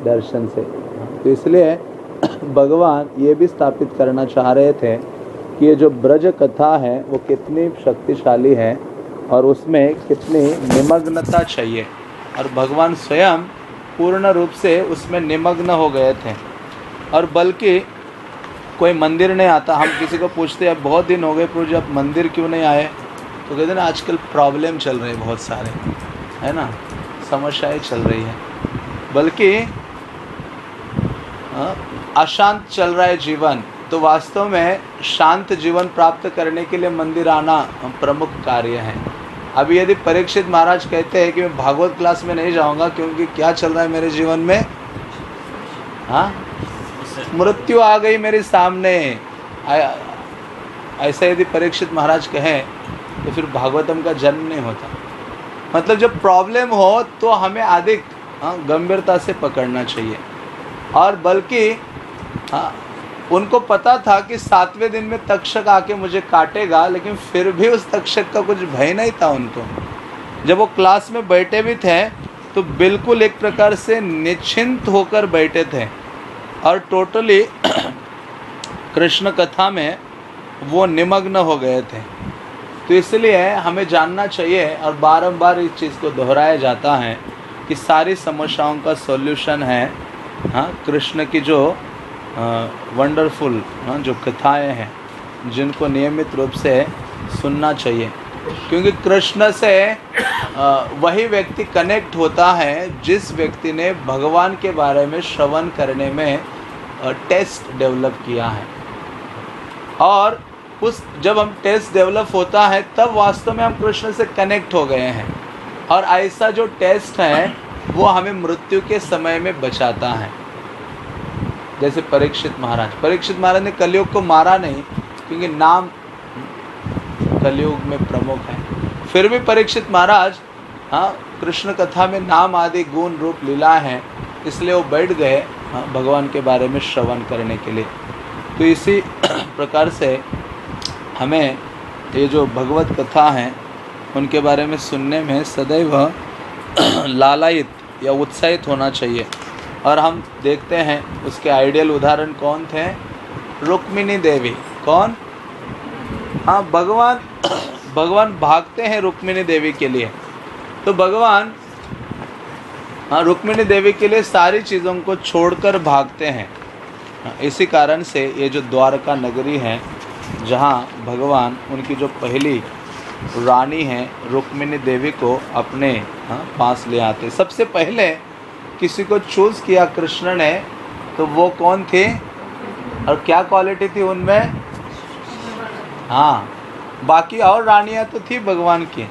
दर्शन से। तो इसलिए भगवान ये भी स्थापित करना चाह रहे थे कि ये जो ब्रज कथा है वो कितनी शक्तिशाली है और उसमें कितनी निमग्नता चाहिए। और भगवान स्वयं पूर्ण रूप से उसमें निमग्न हो गए थे। और बल्कि कोई मंदिर नहीं आता। हम किसी को पूछते हैं बहुत दिन हो गए प्रभु जी आप मंदिर क्यों नहीं आए? तो कहते ना आजकल प्रॉब्लम चल रही है बहुत सारे। है ना? समस्याएँ चल रही है। बल्कि हाँ, अशांत चल रहा है जीवन। तो वास्तव में शांत जीवन प्राप्त करने के लिए मंदिर आना प्रमुख कार्य है। अभी यदि परीक्षित महाराज कहते हैं कि मैं भागवत क्लास में नहीं जाऊँगा क्योंकि क्या चल रहा है मेरे जीवन में? हाँ? मृत्यु आ गई मेरे सामने। ऐसा यदि परीक्षित महाराज कहें तो फिर भागवतम का जन्म नहीं होता। मतलब जब प्रॉब्लम हो तो हमें अधिक हाँ, गंभीरता से पकड़ना चाहिए। और बल्कि हाँ, उनको पता था कि सातवें दिन में तक्षक आके मुझे काटेगा, लेकिन फिर भी उस तक्षक का कुछ भय नहीं था उनको। जब वो क्लास में बैठे भी थे तो बिल्कुल एक प्रकार से निश्चिंत होकर बैठे थे। और टोटली कृष्ण कथा में वो निमग्न हो गए थे। तो इसलिए हमें जानना चाहिए और बारंबार इस चीज़ को दोहराया जाता है कि सारी समस्याओं का सॉल्यूशन है हाँ कृष्ण की जो वंडरफुल हाँ जो कथाएँ हैं, जिनको नियमित रूप से सुनना चाहिए। क्योंकि कृष्ण से वही व्यक्ति कनेक्ट होता है, जिस व्यक्ति ने भगवान के बारे में श्रवण करने में टेस्ट डेवलप किया है। और उस, जब हम टेस्ट डेवलप होता है, तब वास्तव में हम कृष्ण से कनेक्ट हो गए हैं। और ऐसा जो टेस्ट है, वो हमें मृत्यु के समय में बचाता है। जैसे परीक्षित महाराज। परीक्षित महाराज ने कलयुग को मारा नहीं क्योंकि नाम कलयुग में प्रमुख है। फिर भी परीक्षित महाराज हाँ कृष्ण कथा में नाम आदि गुण रूप लीला है इसलिए वो बैठ गए हाँ, भगवान के बारे में श्रवण करने के लिए। तो इसी प्रकार से हमें ये जो भगवत कथा हैं उनके बारे में सुनने में सदैव लालायित या उत्साहित होना चाहिए। और हम देखते हैं उसके आइडियल उदाहरण कौन थे? रुक्मिणी देवी। कौन? हाँ भगवान भगवान भागते हैं रुक्मिणी देवी के लिए। तो भगवान हाँ रुक्मिणी देवी के लिए सारी चीज़ों को छोड़कर भागते हैं। हाँ, इसी कारण से ये जो द्वारका नगरी है जहाँ भगवान उनकी जो पहली रानी है रुक्मिणी देवी को अपने हाँ, पास ले आते सबसे पहले किसी को चूज़ किया कृष्ण ने तो वो कौन थे? और क्या क्वालिटी थी उनमें? हाँ बाकी और रानियाँ तो थी भगवान की।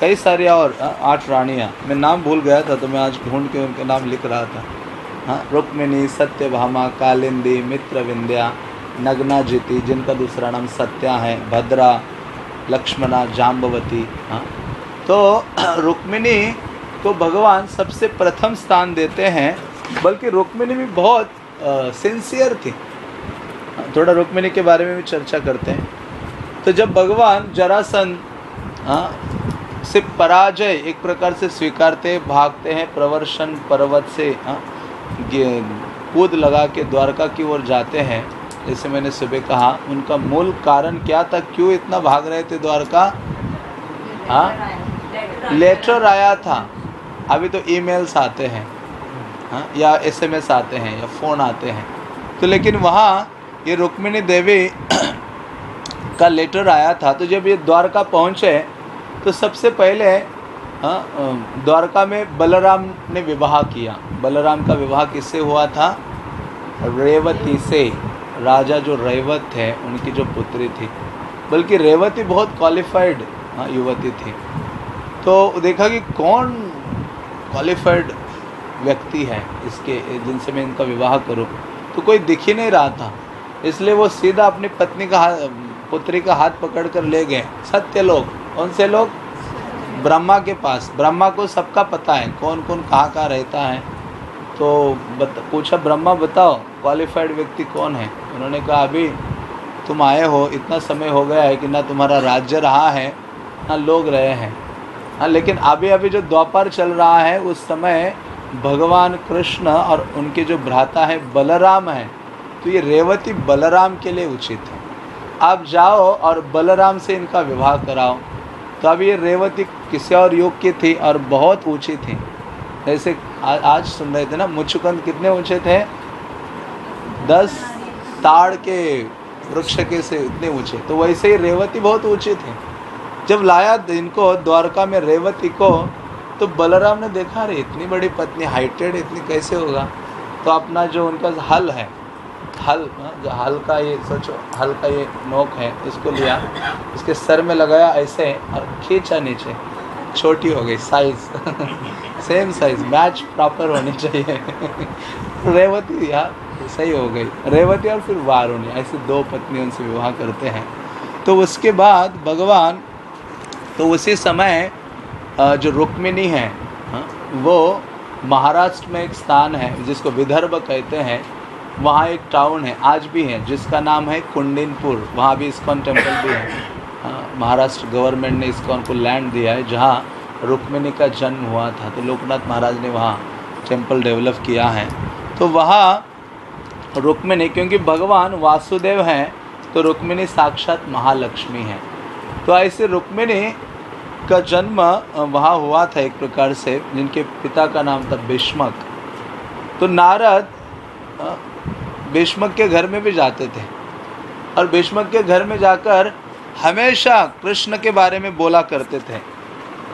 कई सारी और आठ रानियाँ। मैं नाम भूल गया था तो मैं आज ढूंढ के उनके नाम लिख रहा था। हाँ रुक्मिणी, सत्यभामा, कालिंदी मित्र विंध्या नग्ना जीति जिनका दूसरा नाम सत्या है, भद्रा, लक्ष्मणा जाम्बवती हाँ तो रुक्मिणी को भगवान सबसे प्रथम स्थान देते हैं बल्कि रुक्मिणी भी बहुत सिंसियर थी। थोड़ा रुक्मिणी के बारे में भी चर्चा करते हैं। तो जब भगवान जरासन हाँ से पराजय एक प्रकार से स्वीकारते भागते हैं प्रवर्षण पर्वत से हाँ कूद लगा के द्वारका की ओर जाते हैं जैसे मैंने सुबह कहा उनका मूल कारण क्या था? क्यों इतना भाग रहे थे द्वारका? हाँ? लेटर आया था। अभी तो ईमेल्स आते हैं हाँ या एसएमएस आते हैं, या फ़ोन आते हैं। तो लेकिन वहाँ ये रुक्मिणी देवी का लेटर आया था तो जब ये द्वारका पहुँचे तो सबसे पहले हाँ द्वारका में बलराम ने विवाह किया। बलराम का विवाह किससे हुआ था? रेवती से। राजा जो रेवत थे उनकी जो पुत्री थी। बल्कि रेवती बहुत क्वालिफाइड हाँ युवती थी। तो देखा कि कौन क्वालिफाइड व्यक्ति है इसके जिनसे मैं इनका विवाह करूँ। तो कोई दिख ही नहीं रहा था। इसलिए वो सीधा अपनी पत्नी का हाथ पुत्री का हाथ पकड़ कर ले गए। सत्य लोग। कौन से लोग? ब्रह्मा के पास। ब्रह्मा को सबका पता है। कौन कौन कहाँ कहाँ रहता है। तो बत, पूछा ब्रह्मा बताओ क्वालिफाइड व्यक्ति कौन है? उन्होंने कहा अभी तुम आए हो। इतना समय हो गया है कि ना तुम्हारा राज्य रहा है ना लोग रहे हैं। हाँ लेकिन अभी अभी जो द्वापर चल रहा है, उस समय भगवान कृष्ण और उनके जो भ्राता है बलराम है तो ये रेवती बलराम के लिए उचित है। आप जाओ और बलराम से इनका विवाह कराओ। तो अब ये रेवती किसी और युग की थी और बहुत ऊँची थी। जैसे आज सुन रहे थे ना, मुचुकंद कितने ऊँचे थे? दस ताड़ के वृक्ष के से इतने ऊँचे। तो वैसे ही रेवती बहुत ऊँचे थे। जब लाया इनको द्वारका में रेवती को तो बलराम ने देखा अरे इतनी बड़ी पत्नी हाइटेड इतनी कैसे होगा? तो अपना जो उनका हल है हल हाँ, जो हल का ये सोचो हल का ये नोक है इसको लिया इसके सर में लगाया ऐसे और खींचा नीचे। छोटी हो गई size same size match proper होनी चाहिए। रेवती यार सही हो गई। रेवती और फिर वारुणी ऐसे दो पत्नियों से विवाह करते हैं। तो उसके बाद भगवान तो उसी समय जो रुक्मिणी है हाँ, वो महाराष्ट्र में एक स्थान है जिसको विदर्भ कहते हैं वहाँ एक टाउन है आज भी है जिसका नाम है कुंडिनपुर वहाँ भी इस्कॉन टेंपल भी है। हाँ, महाराष्ट्र गवर्नमेंट ने इस्कॉन को लैंड दिया है जहाँ रुक्मिणी का जन्म हुआ था तो लोकनाथ महाराज ने वहाँ टेंपल डेवलप किया है। तो वहाँ रुक्मिणी क्योंकि भगवान वासुदेव हैं तो रुक्मिणी साक्षात महालक्ष्मी हैं। तो ऐसे रुक्मिणी का जन्म वहाँ हुआ था एक प्रकार से, जिनके पिता का नाम था भीष्मक। तो नारद भीष्मक के घर में भी जाते थे। और भीष्मक के घर में जाकर हमेशा कृष्ण के बारे में बोला करते थे।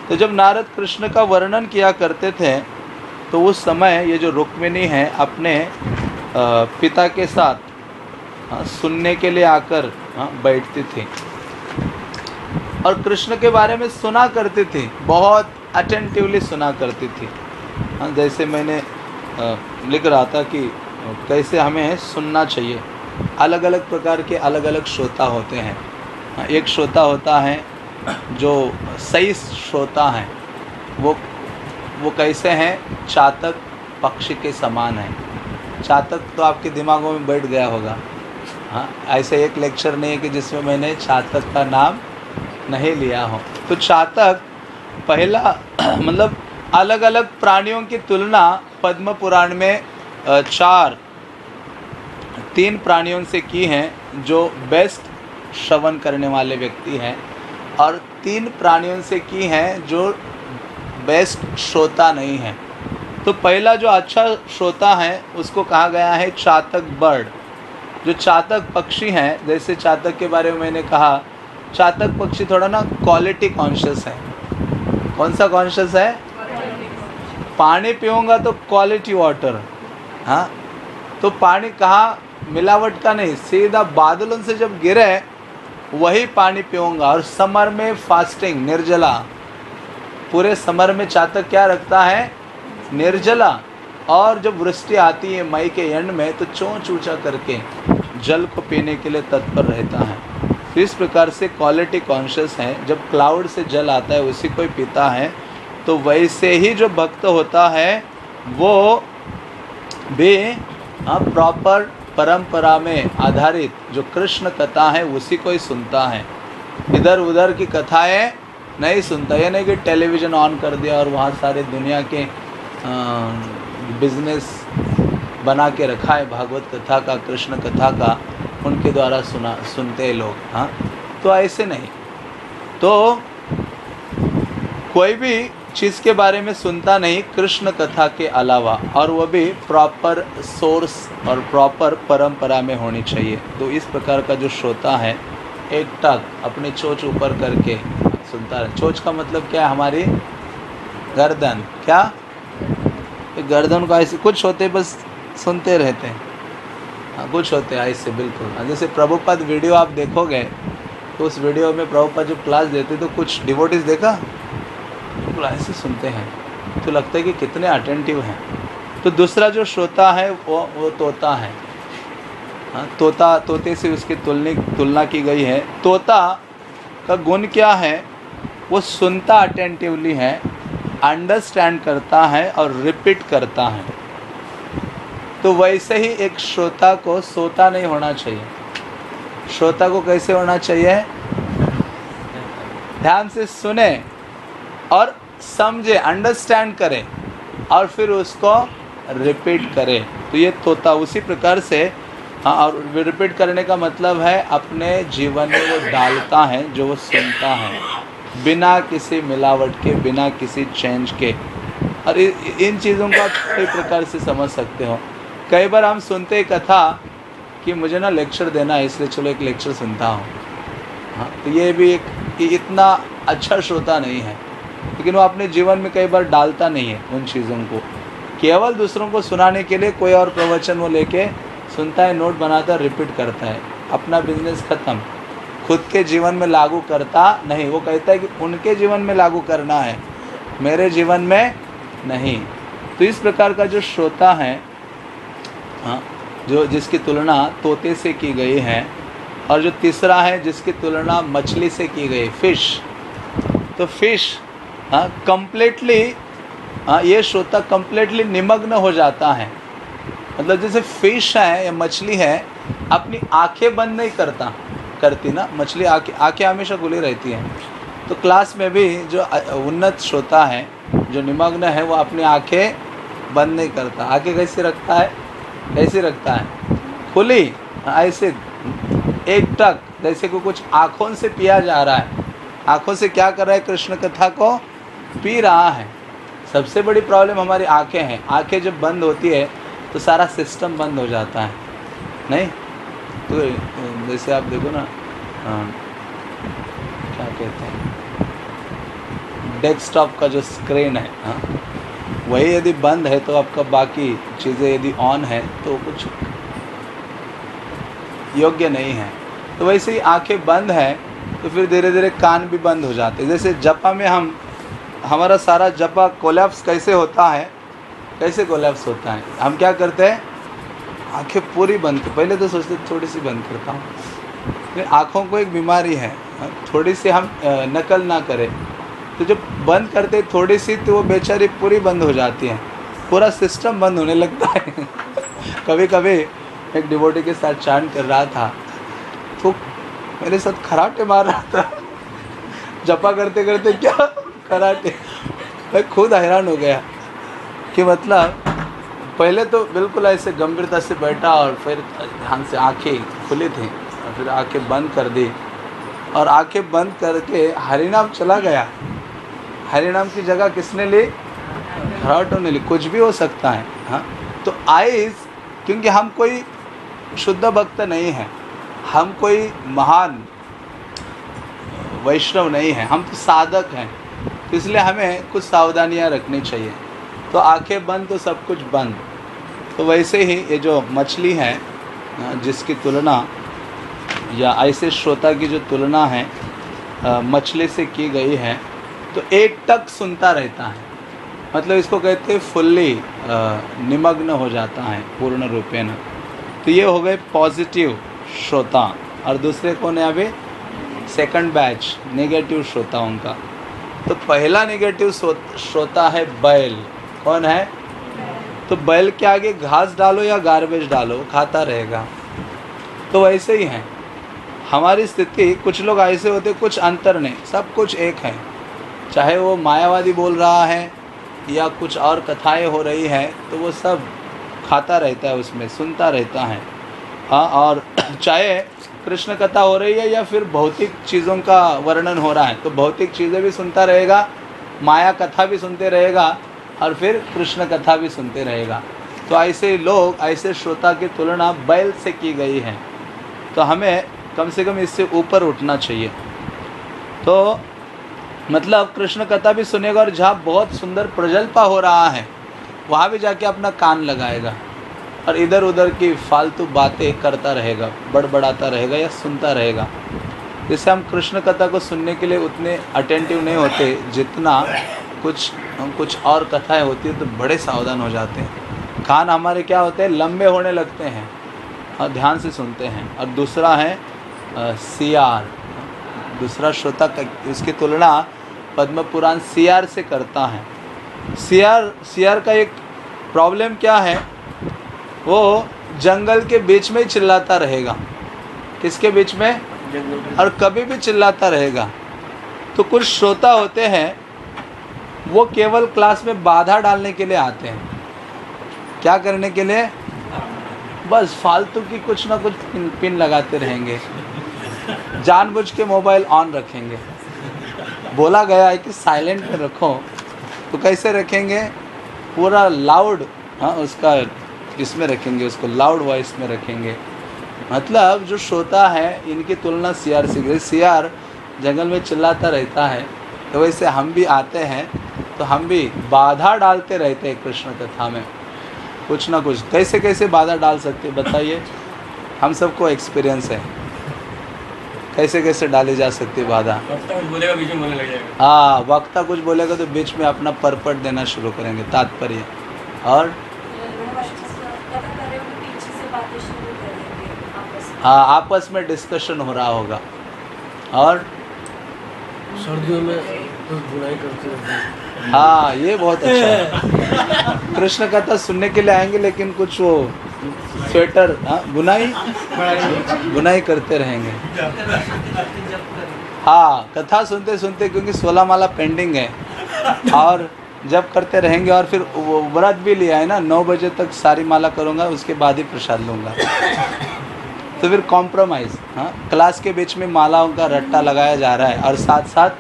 तो जब नारद कृष्ण का वर्णन किया करते थे तो उस समय ये जो रुक्मिणी है, अपने पिता के साथ सुनने के लिए आकर बैठती थी। और कृष्ण के बारे में सुना करती थी बहुत अटेंटिवली सुना करती थी। हाँ जैसे मैंने लिख रहा था कि कैसे हमें सुनना चाहिए। अलग अलग प्रकार के अलग अलग श्रोता होते हैं। हाँ, एक श्रोता होता है जो सही श्रोता हैं। वो वो कैसे हैं? चातक पक्षी के समान हैं। चातक तो आपके दिमागों में बैठ गया होगा। हाँ ऐसे एक लेक्चर नहीं है कि जिसमें मैंने चातक का नाम नहीं लिया हो। तो चातक पहला मतलब अलग अलग प्राणियों की तुलना पद्म पुराण में चार, तीन प्राणियों से की हैं जो बेस्ट श्रवण करने वाले व्यक्ति हैं और तीन प्राणियों से की हैं जो बेस्ट श्रोता नहीं हैं। तो पहला जो अच्छा श्रोता है, उसको कहा गया है चातक बर्ड। जो चातक पक्षी हैं, जैसे चातक के बारे में मैंने कहा चातक पक्षी थोड़ा ना क्वालिटी कॉन्शियस है। कौन सा कॉन्शियस है? पानी पीऊँगा तो क्वालिटी वाटर हाँ? तो पानी कहाँ? मिलावट का नहीं, सीधा बादलों से जब गिरे, वही पानी पीऊँगा। और समर में फास्टिंग निर्जला। पूरे समर में चातक क्या रखता है? निर्जला। और जब वृष्टि आती है मई के एंड में तो चोंच ऊँचा करके जल को पीने के लिए तत्पर रहता है। तो इस प्रकार से क्वालिटी कॉन्शियस है। जब क्लाउड से जल आता है, उसी को ही पीता है तो वैसे ही जो भक्त होता है, वो भी प्रॉपर परंपरा में आधारित जो कृष्ण कथा है, उसी को ही सुनता है। इधर उधर की कथाएँ नहीं सुनता। ये नहीं कि टेलीविज़न ऑन कर दिया और वहाँ सारे दुनिया के बिज़नेस बना के रखा है, भागवत कथा का, कृष्ण कथा का। उनके द्वारा सुना, सुनते हैं लोग हाँ? तो ऐसे नहीं। तो कोई भी चीज़ के बारे में सुनता नहीं कृष्ण कथा के अलावा, और वह भी प्रॉपर सोर्स और प्रॉपर परंपरा में होनी चाहिए। तो इस प्रकार का जो श्रोता है, एक टक अपनी चोच ऊपर करके सुनता रहे। चोच का मतलब क्या है? हमारी गर्दन। क्या? गर्दन को ऐसे कुछ होते बस सुनते रहते हैं। हाँ कुछ होते हैं ऐसे बिल्कुल। हाँ, जैसे प्रभुपद वीडियो आप देखोगे तो उस वीडियो में प्रभुपद जो क्लास देते तो कुछ डिवोटिस देखा? बिल्कुल ऐसे सुनते हैं। तो लगता है कि कितने अटेंटिव हैं। तो दूसरा जो श्रोता है वो वो तोता है। हाँ तोता तोते से उसकी तुलनी तुलना की गई है। तोता का गुण क्या है? वो सुनता अटेंटिवली है अंडरस्टैंड करता है और रिपीट करता है। तो वैसे ही एक श्रोता को सोता नहीं होना चाहिए। श्रोता को कैसे होना चाहिए? ध्यान से सुने और समझे अंडरस्टैंड करें और फिर उसको रिपीट करें। तो ये तोता उसी प्रकार से हाँ और रिपीट करने का मतलब है अपने जीवन में वो डालता है, जो वो सुनता है, बिना किसी मिलावट के, बिना किसी चेंज के। और इन चीज़ों को आप कई प्रकार से समझ सकते हो। कई बार हम सुनते कथा कि मुझे ना लेक्चर देना है, इसलिए चलो एक लेक्चर सुनता हूँ। हाँ तो ये भी एक ये इतना अच्छा श्रोता नहीं है। लेकिन वो अपने जीवन में कई बार डालता नहीं है उन चीज़ों को। केवल दूसरों को सुनाने के लिए कोई और प्रवचन वो लेके सुनता है नोट बनाता है रिपीट करता है। अपना बिज़नेस ख़त्म। खुद के जीवन में लागू करता नहीं। वो कहता है कि उनके जीवन में लागू करना है, मेरे जीवन में नहीं। तो इस प्रकार का जो श्रोता है हाँ जो जिसकी तुलना तोते से की गई है और जो तीसरा है जिसकी तुलना मछली से की गई, फ़िश। तो फ़िश हाँ कंप्लीटली हाँ ये श्रोता कम्प्लीटली निमग्न हो जाता है। मतलब जैसे फ़िश है या मछली है, अपनी आँखें बंद नहीं करता, करती ना, मछली आँखें आँखें हमेशा खुली रहती हैं। तो क्लास में भी जो उन्नत श्रोता है, जो निमग्न है, वो अपनी आँखें बंद नहीं करता, आँखें कैसे रखता है? कैसे रखता है। खुली हाँ, ऐसे एक टक जैसे को कुछ आँखों से पिया जा रहा है। आँखों से क्या कर रहा है? कृष्ण कथा को पी रहा है। सबसे बड़ी प्रॉब्लम हमारी आँखें हैं। आँखें जब बंद होती है तो सारा सिस्टम बंद हो जाता है। नहीं? तो जैसे आप देखो ना अ, क्या कहते हैं? डेस्कटॉप का जो स्क्रीन है हाँ, वही यदि बंद है तो आपका बाकी चीज़ें यदि ऑन है तो कुछ योग्य नहीं है। तो वैसे ही आँखें बंद हैं तो फिर धीरे धीरे कान भी बंद हो जाते हैं। जैसे जपा में हम, हमारा सारा जपा कोलैप्स कैसे होता है? कैसे कोलैप्स होता है? हम क्या करते हैं? आँखें पूरी बंद पहले तो सोचते थोड़ी सी बंद करता हूँ। आँखों को एक बीमारी है, थोड़ी सी हम नकल ना करें। तो जब बंद करते थोड़ी सी तो वो बेचारी पूरी बंद हो जाती है। पूरा सिस्टम बंद होने लगता है। कभी कभी एक डिवोटी के साथ चाँद कर रहा था तो मेरे साथ खराटे मार रहा था। जपा करते करते क्या कराटे? मैं खुद हैरान हो गया कि मतलब पहले तो बिल्कुल ऐसे गंभीरता से बैठा और फिर ध्यान से आँखें खुली थी और फिर आँखें बंद कर दी। और आँखें बंद करके हरिनाम चला गया। हरिनाम की जगह किसने ली? खराटों ने ली। कुछ भी हो सकता है हाँ? तो आइज़, क्योंकि हम कोई शुद्ध भक्त नहीं हैं, हम कोई महान वैष्णव नहीं हैं, हम तो साधक हैं तो इसलिए हमें कुछ सावधानियाँ रखनी चाहिए। तो आँखें बंद तो सब कुछ बंद। तो वैसे ही ये जो मछली है जिसकी तुलना, या ऐसे श्रोता की जो तुलना है मछली से की गई है तो एक टक सुनता रहता है। मतलब इसको कहते हैं फुल्ली निमग्न हो जाता है, पूर्ण रूपेण तो ये हो गए पॉजिटिव श्रोता। और दूसरे कौन है अभी? सेकंड बैच नेगेटिव श्रोताओं का तो पहला नेगेटिव श्रोता है बैल। कौन है? तो बैल के आगे घास डालो या गार्बेज डालो खाता रहेगा। तो वैसे ही है। हमारी स्थिति, कुछ लोग ऐसे होते कुछ अंतर नहीं, सब कुछ एक है। चाहे वो मायावादी बोल रहा है या कुछ और कथाएँ हो रही हैं तो वो सब खाता रहता है उसमें, सुनता रहता है। हाँ और चाहे कृष्ण कथा हो रही है या फिर भौतिक चीज़ों का वर्णन हो रहा है तो भौतिक चीज़ें भी सुनता रहेगा, माया कथा भी सुनते रहेगा, और फिर कृष्ण कथा भी सुनते रहेगा। तो ऐसे लोग, ऐसे श्रोता की तुलना बैल से की गई है। तो हमें कम से कम इससे ऊपर उठना चाहिए। तो मतलब कृष्ण कथा भी सुनेगा और जहाँ बहुत सुंदर प्रजल्पा हो रहा है, वहाँ भी जाके अपना कान लगाएगा और इधर उधर की फालतू बातें करता रहेगा, बड़बड़ाता रहेगा या सुनता रहेगा। जैसे हम कृष्ण कथा को सुनने के लिए उतने अटेंटिव नहीं होते जितना कुछ कुछ और कथाएँ होती है तो बड़े सावधान हो जाते हैं। कान हमारे क्या होते हैं? लंबे होने लगते हैं और ध्यान से सुनते हैं। और दूसरा है सियार। दूसरा श्रोता इसकी तुलना पद्म पुराण सियार से करता है। सियार सियार का एक प्रॉब्लम क्या है? वो जंगल के बीच में ही चिल्लाता रहेगा। किसके बीच में? और कभी भी चिल्लाता रहेगा। तो कुछ श्रोता होते हैं वो केवल क्लास में बाधा डालने के लिए आते हैं। क्या करने के लिए? बस फालतू की कुछ ना कुछ पिन, पिन लगाते रहेंगे। जानबूझ के मोबाइल ऑन रखेंगे। बोला गया है कि साइलेंट में रखो। तो कैसे रखेंगे? पूरा लाउड हाँ उसका इसमें रखेंगे, उसको लाउड वॉइस में रखेंगे। मतलब जो श्रोता है, इनकी तुलना सी आर से सी आर जंगल में चिल्लाता रहता है तो वैसे हम भी आते हैं तो हम भी बाधा डालते रहते हैं कृष्ण कथा में। कुछ ना कुछ कैसे कैसे बाधा डाल सकते बताइए। हम सबको एक्सपीरियंस है। कैसे कैसे डाली जा सकती है बाधा? वक्ता कुछ बोलेगा बीच में बोलने लग जाएगा। हाँ वक्ता कुछ बोलेगा तो बीच में अपना परपट देना शुरू करेंगे तात्पर्य। और? हाँ आपस में डिस्कशन हो रहा होगा। और? सर्दियों में तो बुनाई करते हैं। हाँ ये बहुत अच्छा है। कृष्ण कथा सुनने के लिए आएँगे लेकिन कुछ वो स्वेटर हाँ बुनाई? बुनाई करते रहेंगे। हाँ कथा सुनते सुनते, क्योंकि सोलह माला पेंडिंग है। और जब करते रहेंगे, और फिर व्रत भी लिया है ना, नौ बजे तक सारी माला करूँगा, उसके बाद ही प्रसाद लूँगा। तो फिर कॉम्प्रोमाइज़ हाँ क्लास के बीच में मालाओं का रट्टा लगाया जा रहा है, और साथ साथ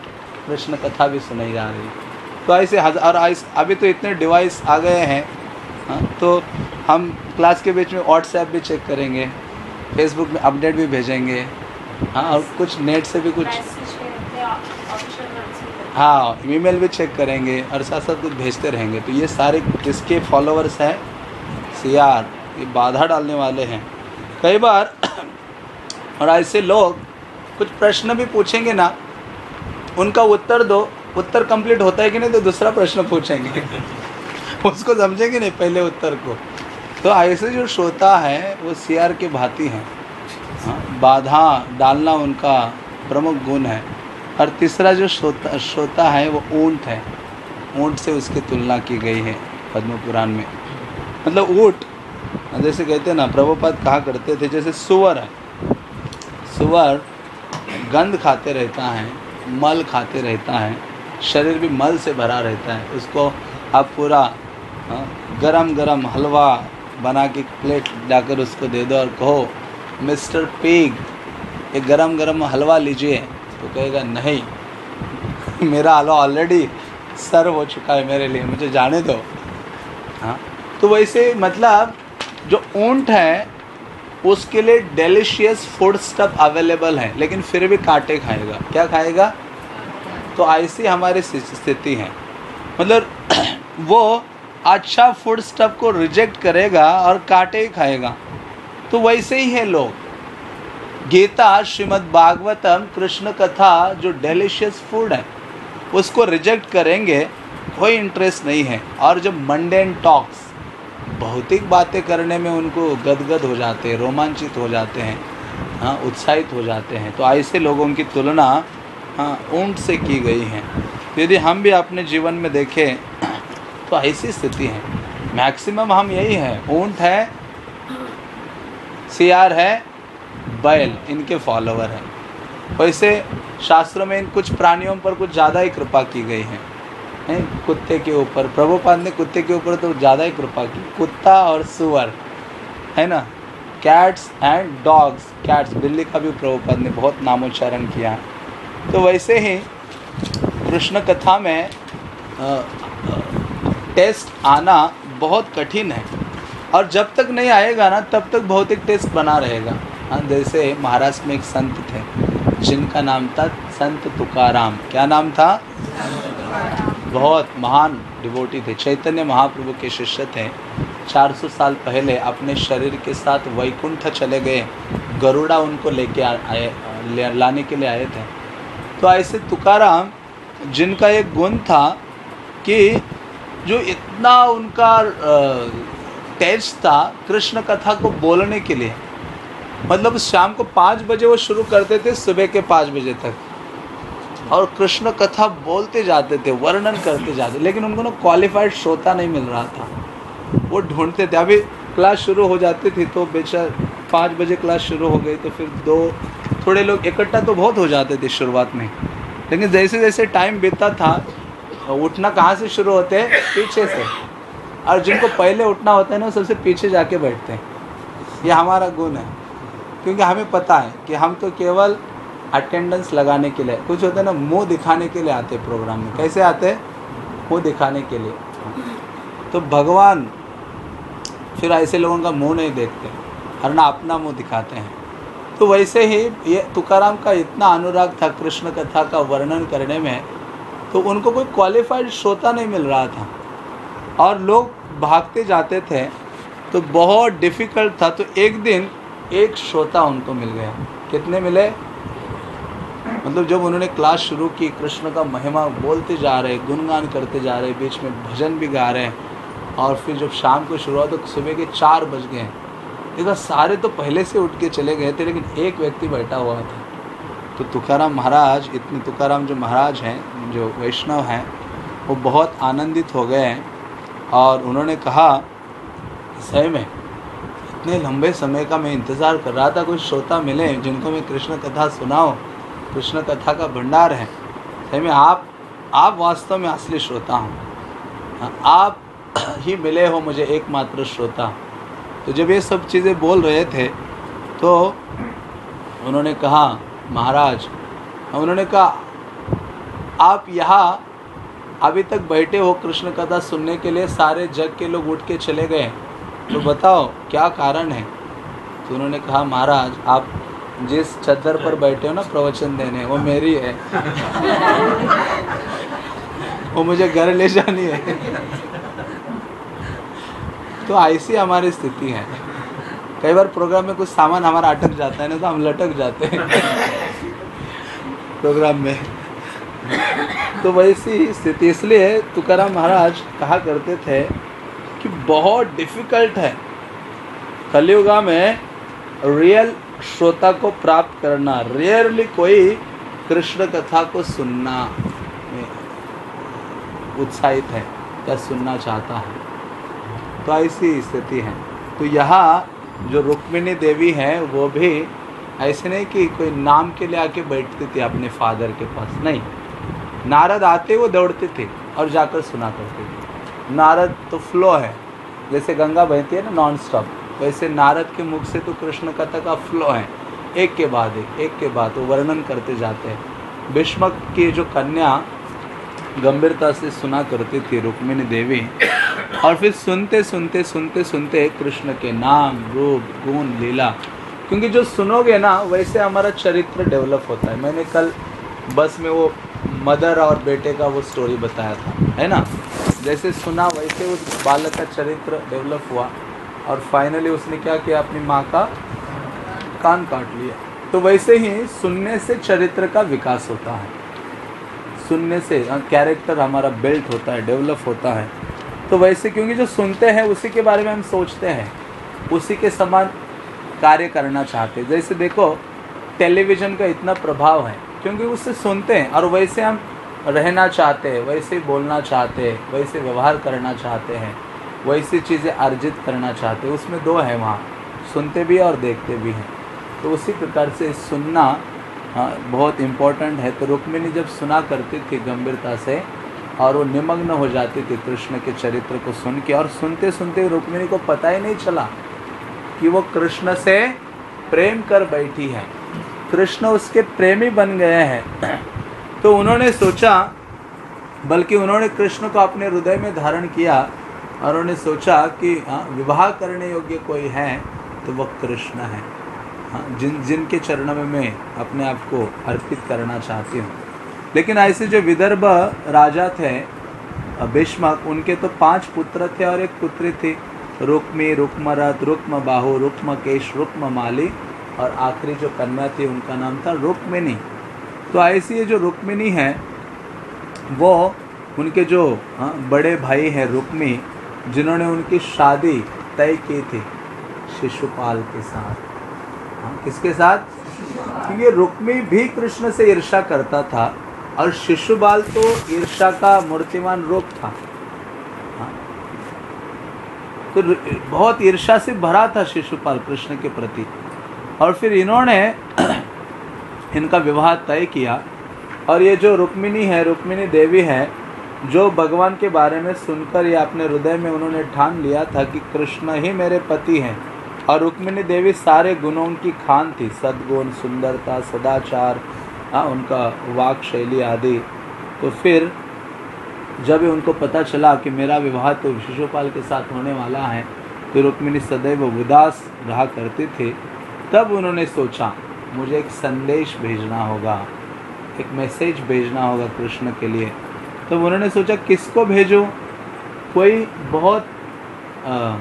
कृष्ण कथा भी सुनाई जा रही है। तो ऐसे हज़ार और अभी तो इतने डिवाइस आ गए हैं हाँ तो हम क्लास के बीच में व्हाट्सएप भी चेक करेंगे फेसबुक में अपडेट भी भेजेंगे। हाँ और कुछ नेट से भी कुछ हाँ ईमेल भी चेक करेंगे और साथ साथ कुछ भेजते रहेंगे। तो ये सारे किसके फॉलोअर्स हैं? सी आर ये बाधा डालने वाले हैं। कई बार और ऐसे लोग कुछ प्रश्न भी पूछेंगे ना उनका उत्तर दो उत्तर कंप्लीट होता है कि नहीं तो दूसरा प्रश्न पूछेंगे। उसको समझेंगे नहीं पहले उत्तर को। तो ऐसे जो श्रोता है वो सी आर के भांति हैं। हाँ, बाधा डालना उनका प्रमुख गुण है। और तीसरा जो श्रोता श्रोता है वो ऊँट है। ऊँट से उसकी तुलना की गई है पद्म पुराण में। मतलब ऊँट जैसे कहते हैं ना प्रभुपद कहा करते थे जैसे सुअर है। सुअर गंध खाते रहता है मल खाते रहता है शरीर भी मल से भरा रहता है। उसको आप पूरा गरम गरम हलवा बना के प्लेट लाकर उसको दे दो और कहो, मिस्टर पिग एक गरम गरम हलवा लीजिए। तो कहेगा, नहीं, मेरा हलवा ऑलरेडी सर्व हो चुका है मेरे लिए, मुझे जाने दो। हाँ तो वैसे मतलब जो ऊँट है, उसके लिए डेलिशियस फ़ूड स्टफ़ अवेलेबल है, लेकिन फिर भी कांटे खाएगा। क्या खाएगा? तो ऐसी हमारी स्थिति है। मतलब वो अच्छा फ़ूड स्टफ़ को रिजेक्ट करेगा और काटे ही खाएगा। तो वैसे ही है लोग। गीता, श्रीमद् भागवतम, कृष्ण कथा जो डेलिशियस फ़ूड है, उसको रिजेक्ट करेंगे, कोई इंटरेस्ट नहीं है। और जब मंडेन टॉक्स भौतिक बातें करने में उनको गदगद हो जाते हैं, रोमांचित हो जाते हैं हाँ उत्साहित हो जाते हैं तो ऐसे लोगों की तुलना हाँ ऊँट से की गई है। यदि हम भी अपने जीवन में देखें तो ऐसी स्थिति है। मैक्सिमम हम यही हैं। ऊँट है, सियार है, बैल, इनके फॉलोवर हैं। वैसे शास्त्रों में इन कुछ प्राणियों पर कुछ ज़्यादा ही कृपा की गई है। हैं? कुत्ते के ऊपर। प्रभुपाद ने कुत्ते के ऊपर तो ज़्यादा ही कृपा की। कुत्ता और सुअर। है ना? कैट्स एंड डॉग्स कैट्स बिल्ली का भी प्रभुपाद ने बहुत नामोच्चारण किया। तो वैसे ही कृष्ण कथा में टेस्ट आना बहुत कठिन है। और जब तक नहीं आएगा ना, तब तक भौतिक टेस्ट बना रहेगा। हाँ जैसे महाराष्ट्र में एक संत थे, जिनका नाम था संत तुकाराम। क्या नाम था? बहुत महान डिवोटी थे। चैतन्य महाप्रभु के शिष्य थे। 400 साल पहले अपने शरीर के साथ वैकुंठ चले गए। गरुड़ा उनको लेके आए लाने के लिए आए थे। तो ऐसे तुकाराम, जिनका एक गुण था कि जो इतना उनका टेस्ट था कृष्ण कथा को बोलने के लिए। मतलब शाम को पाँच बजे वो शुरू करते थे, सुबह के पाँच बजे तक। और कृष्ण कथा बोलते जाते थे, वर्णन करते जाते। लेकिन उनको ना क्वालिफाइड श्रोता नहीं मिल रहा था। वो ढूंढते थे। अभी क्लास शुरू हो जाती थी तो बेचार पाँच बजे क्लास शुरू हो गई तो फिर दो, थोड़े लोग इकट्ठा तो बहुत हो जाते थे शुरुआत में। लेकिन जैसे जैसे टाइम बीतता था उठना कहाँ से शुरू होते हैं? पीछे से। और जिनको पहले उठना होता है ना, वो सबसे पीछे जाके बैठते हैं। ये हमारा गुण है। क्योंकि हमें पता है कि हम तो केवल अटेंडेंस लगाने के लिए, कुछ होता है ना, मुँह दिखाने के लिए आते प्रोग्राम में। कैसे आते मुँह दिखाने के लिए। तो भगवान, फिर ऐसे लोगों का मुँह नहीं देखते हर ना अपना मुँह दिखाते हैं। तो वैसे ही ये तुकाराम का इतना अनुराग था, कृष्ण कथा का वर्णन करने में तो उनको कोई क्वालिफाइड श्रोता नहीं मिल रहा था। और लोग भागते जाते थे तो बहुत डिफ़िकल्ट था। तो एक दिन एक श्रोता उनको मिल गया। कितने मिले? मतलब जब उन्होंने क्लास शुरू की, कृष्ण का महिमा बोलते जा रहे, गुणगान करते जा रहे, बीच में भजन भी गा रहे, और फिर जब शाम को शुरू हुआ तो सुबह के चार बज गए। देखा, सारे तो पहले से उठ के चले गए थे, लेकिन एक व्यक्ति बैठा हुआ था। तो तुकाराम महाराज, इतने तुकाराम जो महाराज हैं, जो वैष्णव हैं, वो बहुत आनंदित हो गए हैं और उन्होंने कहा, सही में, इतने लंबे समय का मैं इंतज़ार कर रहा था, कोई श्रोता मिले जिनको मैं कृष्ण कथा सुनाऊँ, कृष्ण कथा का भंडार है। सही में, आप आप वास्तव में असली श्रोता हूँ। आप ही मिले हो मुझे एकमात्र श्रोता। तो जब ये सब चीज़ें बोल रहे थे तो उन्होंने कहा महाराज, उन्होंने कहा, आप यहाँ अभी तक बैठे हो कृष्ण कथा सुनने के लिए, सारे जग के लोग उठ के चले गए तो बताओ, क्या कारण है? तो उन्होंने कहा, महाराज, आप जिस चद्दर पर बैठे हो ना, प्रवचन देने, वो मेरी है। वो मुझे घर ले जानी है। तो ऐसी हमारी स्थिति है। कई बार प्रोग्राम में कुछ सामान हमारा अटक जाता है ना तो हम लटक जाते हैं। प्रोग्राम में। तो वैसी स्थिति। इसलिए तुकाराम महाराज कहा करते थे कि बहुत डिफ़िकल्ट है कलयुगा में रियल श्रोता को प्राप्त करना रेयरली कोई कृष्ण कथा को सुनना उत्साहित है या सुनना चाहता है। तो ऐसी स्थिति है। तो यहाँ जो रुक्मिणी देवी हैं, वो भी ऐसे नहीं कि कोई नाम के लिए आके बैठती थी अपने फादर के पास, नहीं। नारद आते वो दौड़ते थे और जाकर सुना करते थे। नारद तो फ्लो है, जैसे गंगा बहती है ना नॉन स्टॉप वैसे नारद के मुख से तो कृष्ण कथा का फ्लो है। एक के बाद एक एक के बाद वो वर्णन करते जाते हैं। भीष्मक की जो कन्या गंभीरता से सुना करती थी रुक्मिणी देवी, और फिर सुनते सुनते सुनते सुनते कृष्ण के नाम, रूप, गुण, लीला क्योंकि जो सुनोगे ना, वैसे हमारा चरित्र डेवलप होता है। मैंने कल बस में वो मदर और बेटे का वो स्टोरी बताया था, है ना? जैसे सुना, वैसे उस बालक का चरित्र डेवलप हुआ और फाइनली उसने क्या किया, अपनी माँ का कान काट लिया। तो वैसे ही सुनने से चरित्र का विकास होता है। सुनने से कैरेक्टर हमारा बिल्ट होता है डेवलप होता है। तो वैसे क्योंकि जो सुनते हैं, उसी के बारे में हम सोचते हैं। उसी के समान कार्य करना चाहते जैसे देखो टेलीविज़न का इतना प्रभाव है क्योंकि उससे सुनते हैं और वैसे हम रहना चाहते हैं वैसे बोलना चाहते हैं वैसे व्यवहार करना चाहते हैं वैसी चीज़ें अर्जित करना चाहते हैं। उसमें दो है वहाँ सुनते भी और देखते भी हैं। तो उसी प्रकार से सुनना हाँ, बहुत इम्पोर्टेंट है। तो रुक्मिणी जब सुना करती थी गंभीरता से और वो निमग्न हो जाती थी कृष्ण के चरित्र को सुन के और सुनते सुनते रुक्मिणी को पता ही नहीं चला कि वो कृष्ण से प्रेम कर बैठी है। कृष्ण उसके प्रेमी बन गए हैं। तो उन्होंने सोचा, बल्कि उन्होंने कृष्ण को अपने हृदय में धारण किया और उन्होंने सोचा कि हाँ विवाह करने योग्य कोई है तो वह कृष्ण है। हाँ जिन, जिनके चरणों में मैं अपने आप को अर्पित करना चाहती हूँ। लेकिन ऐसे जो विदर्भ राजा थे भीष्मक उनके तो पाँच पुत्र थे और एक पुत्री थी। रुक्मी रुक्मरथ रुक्म बाहु रुक्म केश रुक्म माली और आखिरी जो कन्या थी उनका नाम था रुक्मिनी तो ऐसी जो रुक्मिनी है वो उनके जो हाँ, बड़े भाई हैं रुक्मी जिन्होंने उनकी शादी तय की थी शिशुपाल के साथ। हाँ, किसके साथ? ये रुक्मी भी कृष्ण से ईर्षा करता था और शिशुपाल तो ईर्षा का मूर्तिमान रूप था। तो बहुत ईर्षा से भरा था शिशुपाल कृष्ण के प्रति। और फिर इन्होंने इनका विवाह तय किया। और ये जो रुक्मिणी है, रुक्मिणी देवी है, जो भगवान के बारे में सुनकर या अपने हृदय में उन्होंने ठान लिया था कि कृष्ण ही मेरे पति हैं। और रुक्मिणी देवी सारे गुणों की खान थी। सद्गुण, सुंदरता, सदाचार हाँ उनका वाक शैली आदि। तो फिर जब उनको पता चला कि मेरा विवाह तो शिशुपाल के साथ होने वाला है तो रुक्मिणी सदैव उदास रहा करते थे। तब उन्होंने सोचा मुझे एक संदेश भेजना होगा एक मैसेज भेजना होगा कृष्ण के लिए। तो उन्होंने सोचा किसको भेजो? कोई बहुत अ,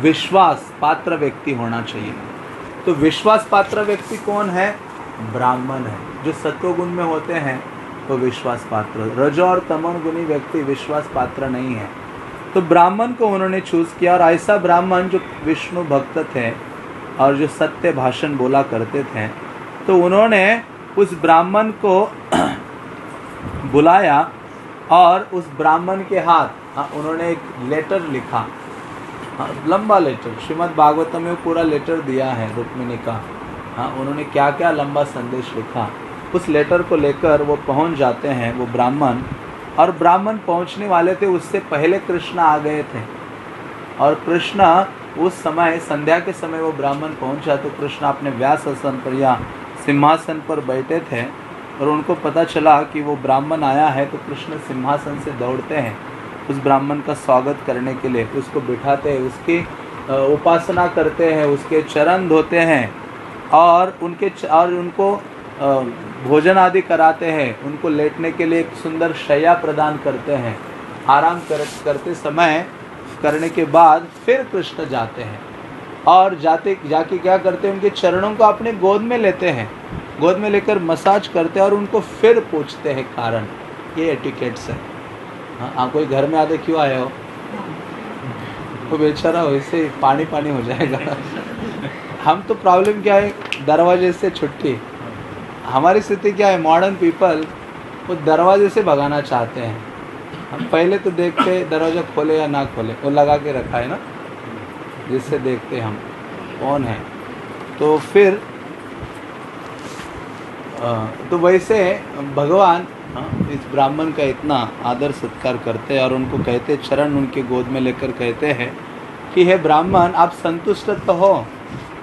विश्वास पात्र व्यक्ति होना चाहिए। तो विश्वास पात्र व्यक्ति कौन है? ब्राह्मण है जो सत्वगुण में होते हैं। वो विश्वास पात्र रज और तमन गुणी व्यक्ति विश्वास पात्र नहीं है। तो ब्राह्मण को उन्होंने चूज़ किया और ऐसा ब्राह्मण जो विष्णु भक्त थे और जो सत्य भाषण बोला करते थे तो उन्होंने उस ब्राह्मण को बुलाया और उस ब्राह्मण के हाथ हाँ, उन्होंने एक लेटर लिखा। हाँ, लंबा लेटर श्रीमद् भागवतम में पूरा लेटर दिया है रुक्मिणी का। हाँ उन्होंने क्या क्या लंबा संदेश लिखा। उस लेटर को लेकर वो पहुँच जाते हैं, वो ब्राह्मण। और ब्राह्मण पहुँचने वाले थे, उससे पहले कृष्ण आ गए थे। और कृष्ण उस समय, संध्या के समय वो ब्राह्मण पहुँचा तो कृष्ण अपने व्यास आसन पर या सिंहासन पर बैठे थे। और उनको पता चला कि वो ब्राह्मण आया है तो कृष्ण सिंहासन से दौड़ते हैं, उस ब्राह्मण का स्वागत करने के लिए। उसको बिठाते हैं, उसकी उपासना करते हैं, उसके चरण धोते हैं। और उनके और उनको भोजन आदि कराते हैं उनको लेटने के लिए एक सुंदर शैया प्रदान करते हैं। आराम कर, करते समय करने के बाद फिर कृष्ण जाते हैं। और जाते जाके क्या करते हैं उनके चरणों को अपने गोद में लेते हैं। गोद में लेकर मसाज करते हैं और उनको फिर पूछते हैं कारण। ये एटिकेट्स है। हाँ हाँ, कोई घर में आते क्यों आए हो? तो बेचारा वैसे ही पानी पानी हो जाएगा। हम तो प्रॉब्लम क्या है दरवाजे से छुट्टी। हमारी स्थिति क्या है? मॉडर्न पीपल वो दरवाजे से भगाना चाहते हैं। हम पहले तो देखते दरवाज़ा खोले या ना खोले, वो लगा के रखा है ना? जिससे देखते हम कौन है। तो फिर तो वैसे भगवान इस ब्राह्मण का इतना आदर सत्कार करते हैं और उनको कहते चरण उनके गोद में लेकर कहते हैं कि, हे ब्राह्मण, आप संतुष्ट तो हो,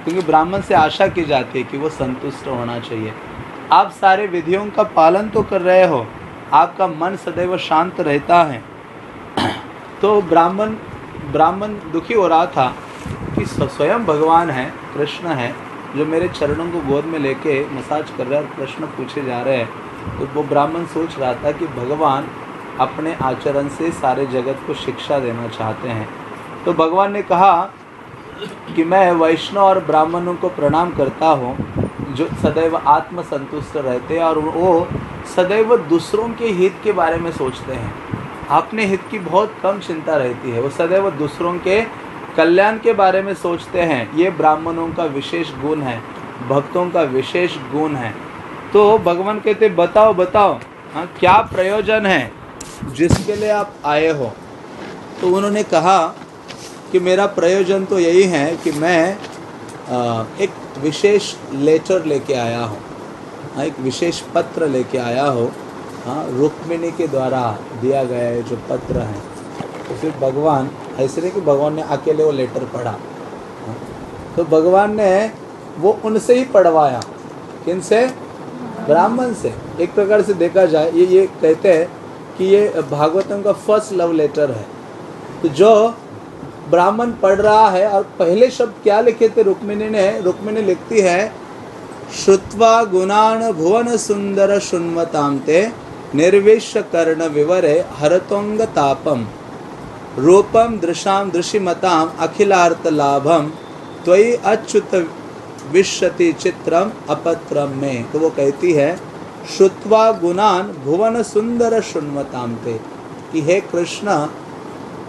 क्योंकि ब्राह्मण से आशा की जाती है कि वो संतुष्ट होना चाहिए। आप सारे विधियों का पालन तो कर रहे हो, आपका मन सदैव शांत रहता है। तो ब्राह्मण ब्राह्मण दुखी हो रहा था कि स्वयं भगवान है, कृष्ण है, जो मेरे चरणों को गोद में लेके मसाज कर रहे हैं और प्रश्न पूछे जा रहे हैं। तो वो ब्राह्मण सोच रहा था कि भगवान अपने आचरण से सारे जगत को शिक्षा देना चाहते हैं। तो भगवान ने कहा कि मैं वैष्णव और ब्राह्मणों को प्रणाम करता हूँ जो सदैव आत्मसंतुष्ट रहते हैं और वो सदैव दूसरों के हित के बारे में सोचते हैं। अपने हित की बहुत कम चिंता रहती है। वो सदैव दूसरों के कल्याण के बारे में सोचते हैं। ये ब्राह्मणों का विशेष गुण है। भक्तों का विशेष गुण है। तो भगवान कहते, बताओ बताओ हाँ क्या प्रयोजन है? जिसके लिए आप आए हो? तो उन्होंने कहा कि मेरा प्रयोजन तो यही है कि मैं एक विशेष लेटर लेके आया हूँ। हाँ, एक विशेष पत्र लेके आया हो। हाँ रुक्मिणी के द्वारा दिया गया है जो पत्र है तो फिर भगवान ऐसे नहीं कि भगवान ने अकेले वो लेटर पढ़ा। हाँ, तो भगवान ने वो उनसे ही पढ़वाया। किन से? ब्राह्मण से। एक प्रकार से देखा जाए ये ये कहते हैं कि ये भागवतम का फ़र्स्ट लव लेटर है। तो जो ब्राह्मण पढ़ रहा है और पहले शब्द क्या लिखे थे? रुक्मिणी ने रुक्मिणी लिखती है, श्रुत्वा गुणान भुवन सुंदर शुण्वताम ते निर्विश कर्ण विवरे हरतोंग तापम रूपम दृशाम दृशिमताम अखिलार्थ लाभम त्वयि अच्युत विश्यति चित्रम अपत्रम में। तो वो कहती है, श्रुत्वा गुणान भुवन सुंदर शुण्वताम ते कि हे कृष्ण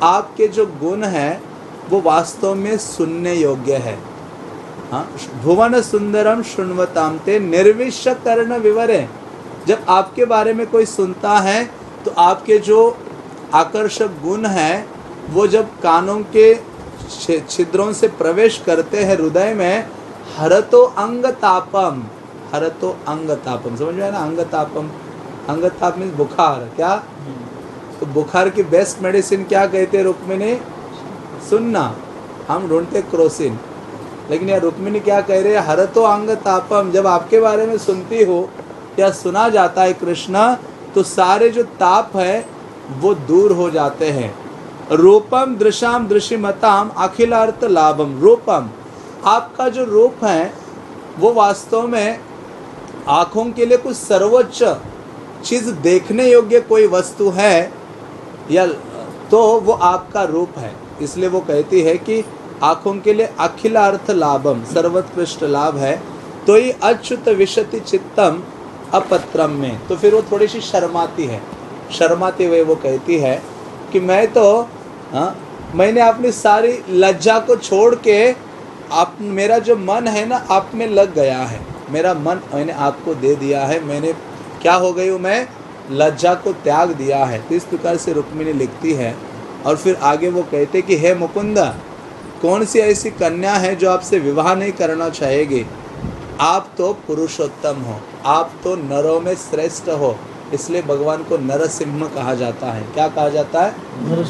आपके जो गुण है, वो वास्तव में सुनने योग्य है। हाँ भुवन सुंदरम शुण्वताम ते निर्विश कर्ण विवरे। जब आपके बारे में कोई सुनता है तो आपके जो आकर्षक गुण है, वो जब कानों के छिद्रों से प्रवेश करते हैं हृदय में, हरतो अंग तापम, हरतो अंग तापम। समझ में ना? अंग तापम। अंग ताप मीन्स बुखार, क्या? तो बुखार की बेस्ट मेडिसिन क्या कहते रुक्मिणी? सुनना। हम ढूंढते क्रोसिन। लेकिन यह रुक्मिनी क्या कह रहे हैं? हर तो अंग तापम। जब आपके बारे में सुनती हो या सुना जाता है कृष्ण तो सारे जो ताप है, वो दूर हो जाते हैं। रूपम दृशाम दृश्यमताम अखिलार्थ लाभम। रूपम। आपका जो रूप है, वो वास्तव में आँखों के लिए कुछ सर्वोच्च चीज़ देखने योग्य कोई वस्तु है या तो वो आपका रूप है। इसलिए वो कहती है कि आँखों के लिए अखिलार्थ लाभम, सर्वोत्कृष्ट लाभ है। तो ही अच्युत विशति चित्तम अपत्रम में तो फिर वो थोड़ी सी शर्माती है। शर्माते हुए वो कहती है कि मैं तो हाँ मैंने अपनी सारी लज्जा को छोड़ के आप, मेरा जो मन है ना, आप में लग गया है। मेरा मन मैंने आपको दे दिया है। मैंने, क्या हो गई हूँ मैं? लज्जा को त्याग दिया है। तो इस प्रकार से रुक्मिणी लिखती है और फिर आगे वो कहते कि हे मुकुंदा कौन सी ऐसी कन्या है जो आपसे विवाह नहीं करना चाहेगी? आप तो पुरुषोत्तम हो आप तो नरों में श्रेष्ठ हो इसलिए भगवान को नरसिम्ह कहा जाता है। क्या कहा जाता है?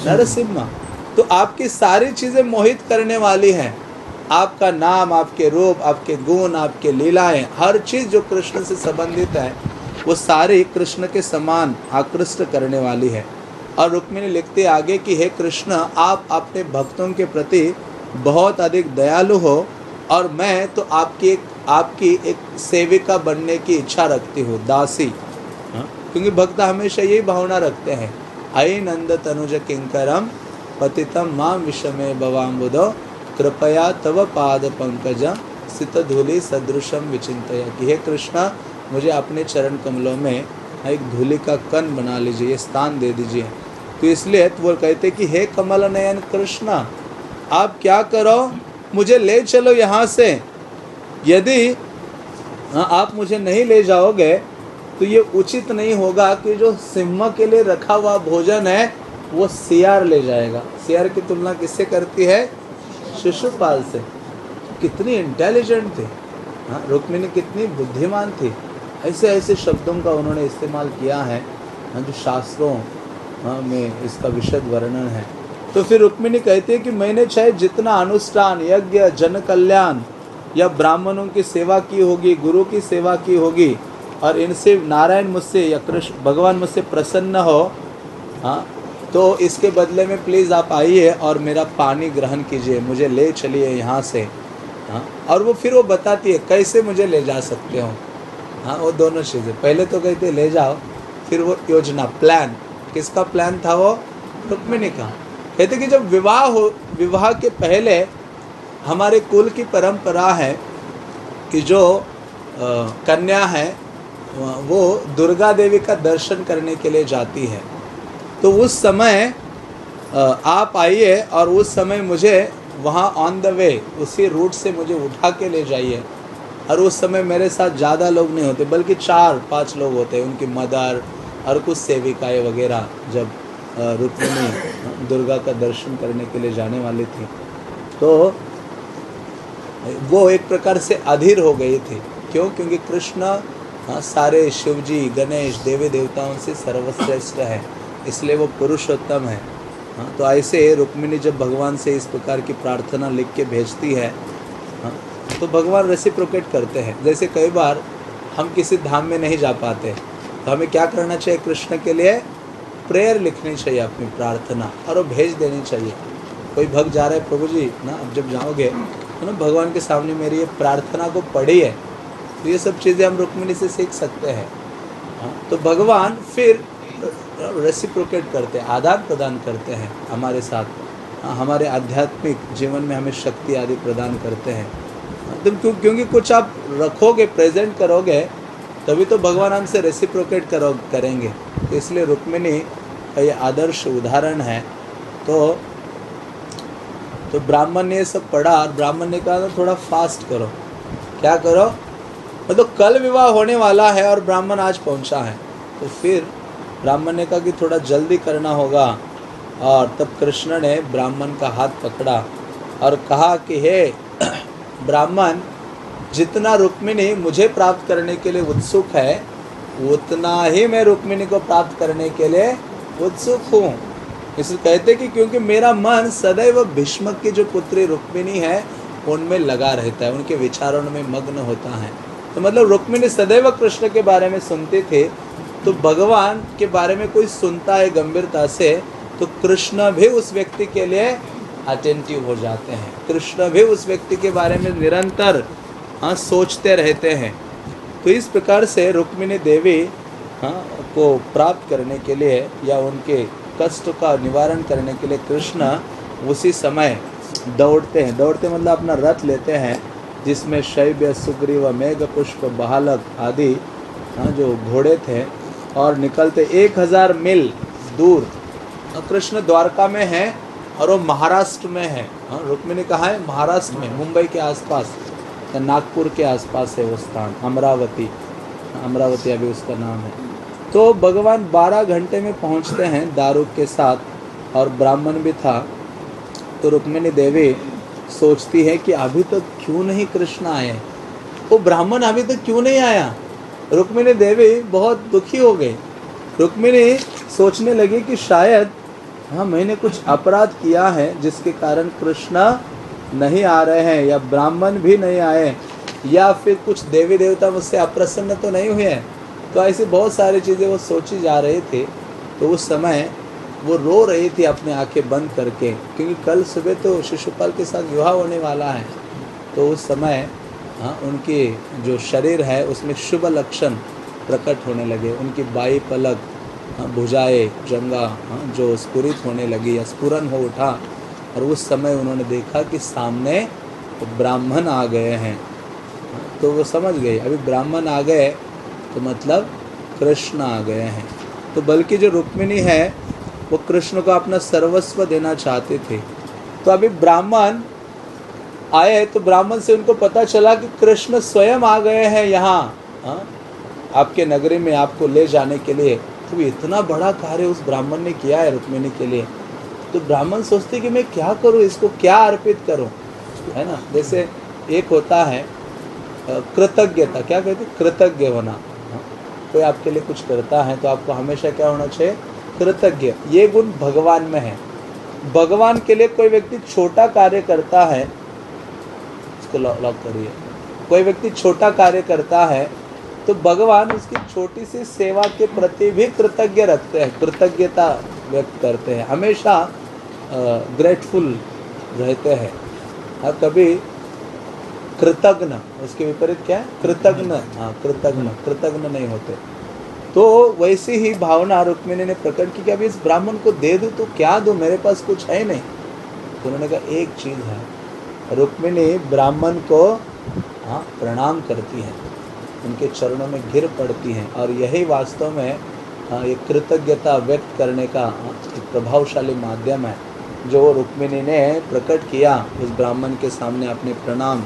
नरसिम्ह। तो आपकी सारी चीज़ें मोहित करने वाली हैं। आपका नाम आपके रूप आपके गुण आपके लीलाएँ हर चीज़ जो कृष्ण से संबंधित है वो सारी कृष्ण के समान आकृष्ट करने वाली है। और रुक्मिणी लिखते आगे कि, हे कृष्ण, आप अपने भक्तों के प्रति बहुत अधिक दयालु हो और मैं तो आपकी एक आपकी एक सेविका बनने की इच्छा रखती हूँ, दासी। हाँ? क्योंकि भक्त हमेशा यही भावना रखते हैं, अय नंद तनुज किंकरम, पतितम माँ विषमे भवाम्बुदो कृपया तव पाद पंकज सित धूलि सदृशम विचिंतया कि हे कृष्णा मुझे अपने चरण कमलों में एक धूलि का कन बना लीजिए ये स्थान दे दीजिए। तो इसलिए तो वो कहते कि हे कमल नयन कृष्णा आप क्या करो? मुझे ले चलो यहाँ से। यदि हाँ, आप मुझे नहीं ले जाओगे तो ये उचित नहीं होगा कि जो सिम्हा के लिए रखा हुआ भोजन है वो सियार ले जाएगा। सियार की तुलना किससे करती है? शिशुपाल से। कितनी इंटेलिजेंट थी। हाँ रुक्मिणी कितनी बुद्धिमान थी। ऐसे ऐसे शब्दों का उन्होंने इस्तेमाल किया है हाँ, जो शास्त्रों हाँ, में इसका विशद वर्णन है। तो फिर रुक्मिणी कहती है कि मैंने चाहे जितना अनुष्ठान यज्ञ जन कल्याण या ब्राह्मणों की सेवा की होगी गुरु की सेवा की होगी और इनसे नारायण मुझसे या कृष्ण भगवान मुझसे प्रसन्न हो हाँ तो इसके बदले में प्लीज़ आप आइए और मेरा पानी ग्रहण कीजिए मुझे ले चलिए यहाँ से हाँ और वो फिर वो बताती है कैसे मुझे ले जा सकते हो? हाँ वो दोनों चीज़ें। पहले तो कहते ले जाओ। फिर वो योजना प्लान किसका प्लान था वो? रुक्मिणी का। कहते कि जब विवाह हो विवाह के पहले हमारे कुल की परंपरा है कि जो अ, कन्या है वो दुर्गा देवी का दर्शन करने के लिए जाती है। तो उस समय अ, आप आइए और उस समय मुझे वहाँ ऑन द वे उसी रूट से मुझे उठा के ले जाइए। और उस समय मेरे साथ ज़्यादा लोग नहीं होते बल्कि चार पाँच लोग होते हैं उनकी मदर और कुछ सेविकाएँ वगैरह जब रुक्मिणी दुर्गा का दर्शन करने के लिए जाने वाली थी। तो वो एक प्रकार से अधीर हो गई थी। क्यों? क्योंकि कृष्ण सारे शिवजी गणेश देवी देवताओं से सर्वश्रेष्ठ है इसलिए वो पुरुषोत्तम है। तो ऐसे रुक्मिणी जब भगवान से इस प्रकार की प्रार्थना लिख के भेजती हाँ, तो भगवान रेसिप्रोकेट करते हैं। जैसे कई बार हम किसी धाम में नहीं जा पाते तो हमें क्या करना चाहिए? कृष्ण के लिए प्रेयर लिखनी चाहिए अपनी प्रार्थना और वो भेज देनी चाहिए। कोई भक्त जा रहा है प्रभु जी ना अब जब जाओगे तो ना भगवान के सामने मेरी ये प्रार्थना को पढ़ी है तो ये सब चीज़ें हम रुक्मिणी से सीख सकते हैं। हाँ, तो भगवान फिर रेसिप्रोकेट करते हैं आदान प्रदान करते हैं हमारे साथ। हाँ, हमारे आध्यात्मिक जीवन में हमें शक्ति आदि प्रदान करते हैं हाँ, तो क्यों क्योंकि कुछ आप रखोगे प्रेजेंट करोगे, तभी तो भगवान हमसे रेसिप्रोकेट करो करेंगे। तो इसलिए रुक्मिणी का ये आदर्श उदाहरण है। तो तो ब्राह्मण ने सब पढ़ा, और ब्राह्मण ने कहा थोड़ा फास्ट करो। क्या करो? मतलब तो कल विवाह होने वाला है और ब्राह्मण आज पहुँचा है। तो फिर ब्राह्मण ने कहा कि थोड़ा जल्दी करना होगा। और तब कृष्ण ने ब्राह्मण का हाथ पकड़ा और कहा कि, हे ब्राह्मण जितना रुक्मिणी मुझे प्राप्त करने के लिए उत्सुक है, उतना ही मैं रुक्मिणी को प्राप्त करने के लिए उत्सुक हूँ। इसलिए कहते कि क्योंकि मेरा मन सदैव भीष्मक की जो पुत्री रुक्मिणी है, उनमें लगा रहता है, उनके विचारों में मग्न होता है। तो मतलब रुक्मिणी सदैव कृष्ण के बारे में सुनते थे तो भगवान के बारे में कोई सुनता है गंभीरता से तो कृष्ण भी उस व्यक्ति के लिए अटेंटिव हो जाते हैं। कृष्ण भी उस व्यक्ति के बारे में निरंतर हाँ सोचते रहते हैं। तो इस प्रकार से रुक्मिणी देवी हाँ को प्राप्त करने के लिए या उनके कष्ट का निवारण करने के लिए कृष्ण उसी समय दौड़ते हैं। दौड़ते मतलब अपना रथ लेते हैं, जिसमें शैब्य सुग्रीव, मेघ, पुष्प बहालक आदि हाँ जो घोड़े थे, और निकलते एक हज़ार मील दूर। कृष्ण द्वारका में है और वो महाराष्ट्र में है। हाँ रुक्मिणी कहाँ है? महाराष्ट्र में, मुंबई के आसपास। या नागपुर के आसपास है वो स्थान, अमरावती। अमरावती अभी उसका नाम है। तो भगवान 12 घंटे में पहुँचते हैं दारू के साथ, और ब्राह्मण भी था। तो रुक्मिणी देवी सोचती है कि अभी तक तो क्यों नहीं कृष्ण आए? वो ब्राह्मण अभी तक तो क्यों नहीं आया? रुक्मिणी देवी बहुत दुखी हो गई। रुक्मिणी सोचने लगी कि शायद हाँ मैंने कुछ अपराध किया है जिसके कारण कृष्ण नहीं आ रहे हैं या ब्राह्मण भी नहीं आए या फिर कुछ देवी देवता मुझसे अप्रसन्न तो नहीं हुए हैं। तो ऐसी बहुत सारी चीज़ें वो सोची जा रहे थे। तो उस समय वो रो रही थी अपने आँखें बंद करके, क्योंकि कल सुबह तो शिशुपाल के साथ विवाह होने वाला है। तो उस समय हाँ उनके जो शरीर है, उसमें शुभ लक्षण प्रकट होने लगे। उनकी बाई पलक हाँ, भुजाएँ जंगा हाँ, जो स्फुरित होने लगी या स्फुरन हो उठा और उस समय उन्होंने देखा कि सामने ब्राह्मण आ गए हैं। तो वो समझ गए अभी ब्राह्मण आ गए तो मतलब कृष्ण आ गए हैं। तो बल्कि जो रुक्मिणी है वो कृष्ण को अपना सर्वस्व देना चाहते थे। तो अभी ब्राह्मण आए तो ब्राह्मण से उनको पता चला कि कृष्ण स्वयं आ गए हैं यहाँ हाँ? आपके नगरी में आपको ले जाने के लिए। तो इतना बड़ा कार्य उस ब्राह्मण ने किया है रुक्मिणी के लिए। तो ब्राह्मण सोचते कि मैं क्या करूँ, इसको क्या अर्पित करूँ? है ना? जैसे एक होता है कृतज्ञता। क्या कहते? हैं? कृतज्ञ होना। हाँ? कोई आपके लिए कुछ करता है तो आपको हमेशा क्या होना चाहिए? कृतज्ञ। ये गुण भगवान में है। भगवान के लिए कोई व्यक्ति छोटा कार्य करता है, इसको लॉक करिए। कोई व्यक्ति छोटा कार्य करता है तो भगवान उसकी छोटी सी सेवा के प्रति भी कृतज्ञ रखते हैं कृतज्ञता व्यक्त करते हैं हमेशा ग्रेटफुल रहते हैं। हाँ कभी कृतज्ञ उसके विपरीत क्या है? कृतज्ञ हाँ कृतज्ञ कृतज्ञ नहीं होते। तो वैसी ही भावना रुक्मिणी ने प्रकट की कि अभी इस ब्राह्मण को दे दूँ तो क्या दूँ? मेरे पास कुछ है नहीं। तो उन्होंने कहा एक चीज़ है रुक्मिणी ब्राह्मण को हाँ प्रणाम करती है। उनके चरणों में गिर पड़ती हैं और यही वास्तव में एक कृतज्ञता व्यक्त करने का एक प्रभावशाली माध्यम है। जो रुक्मिणी ने प्रकट किया, उस ब्राह्मण के सामने अपने प्रणाम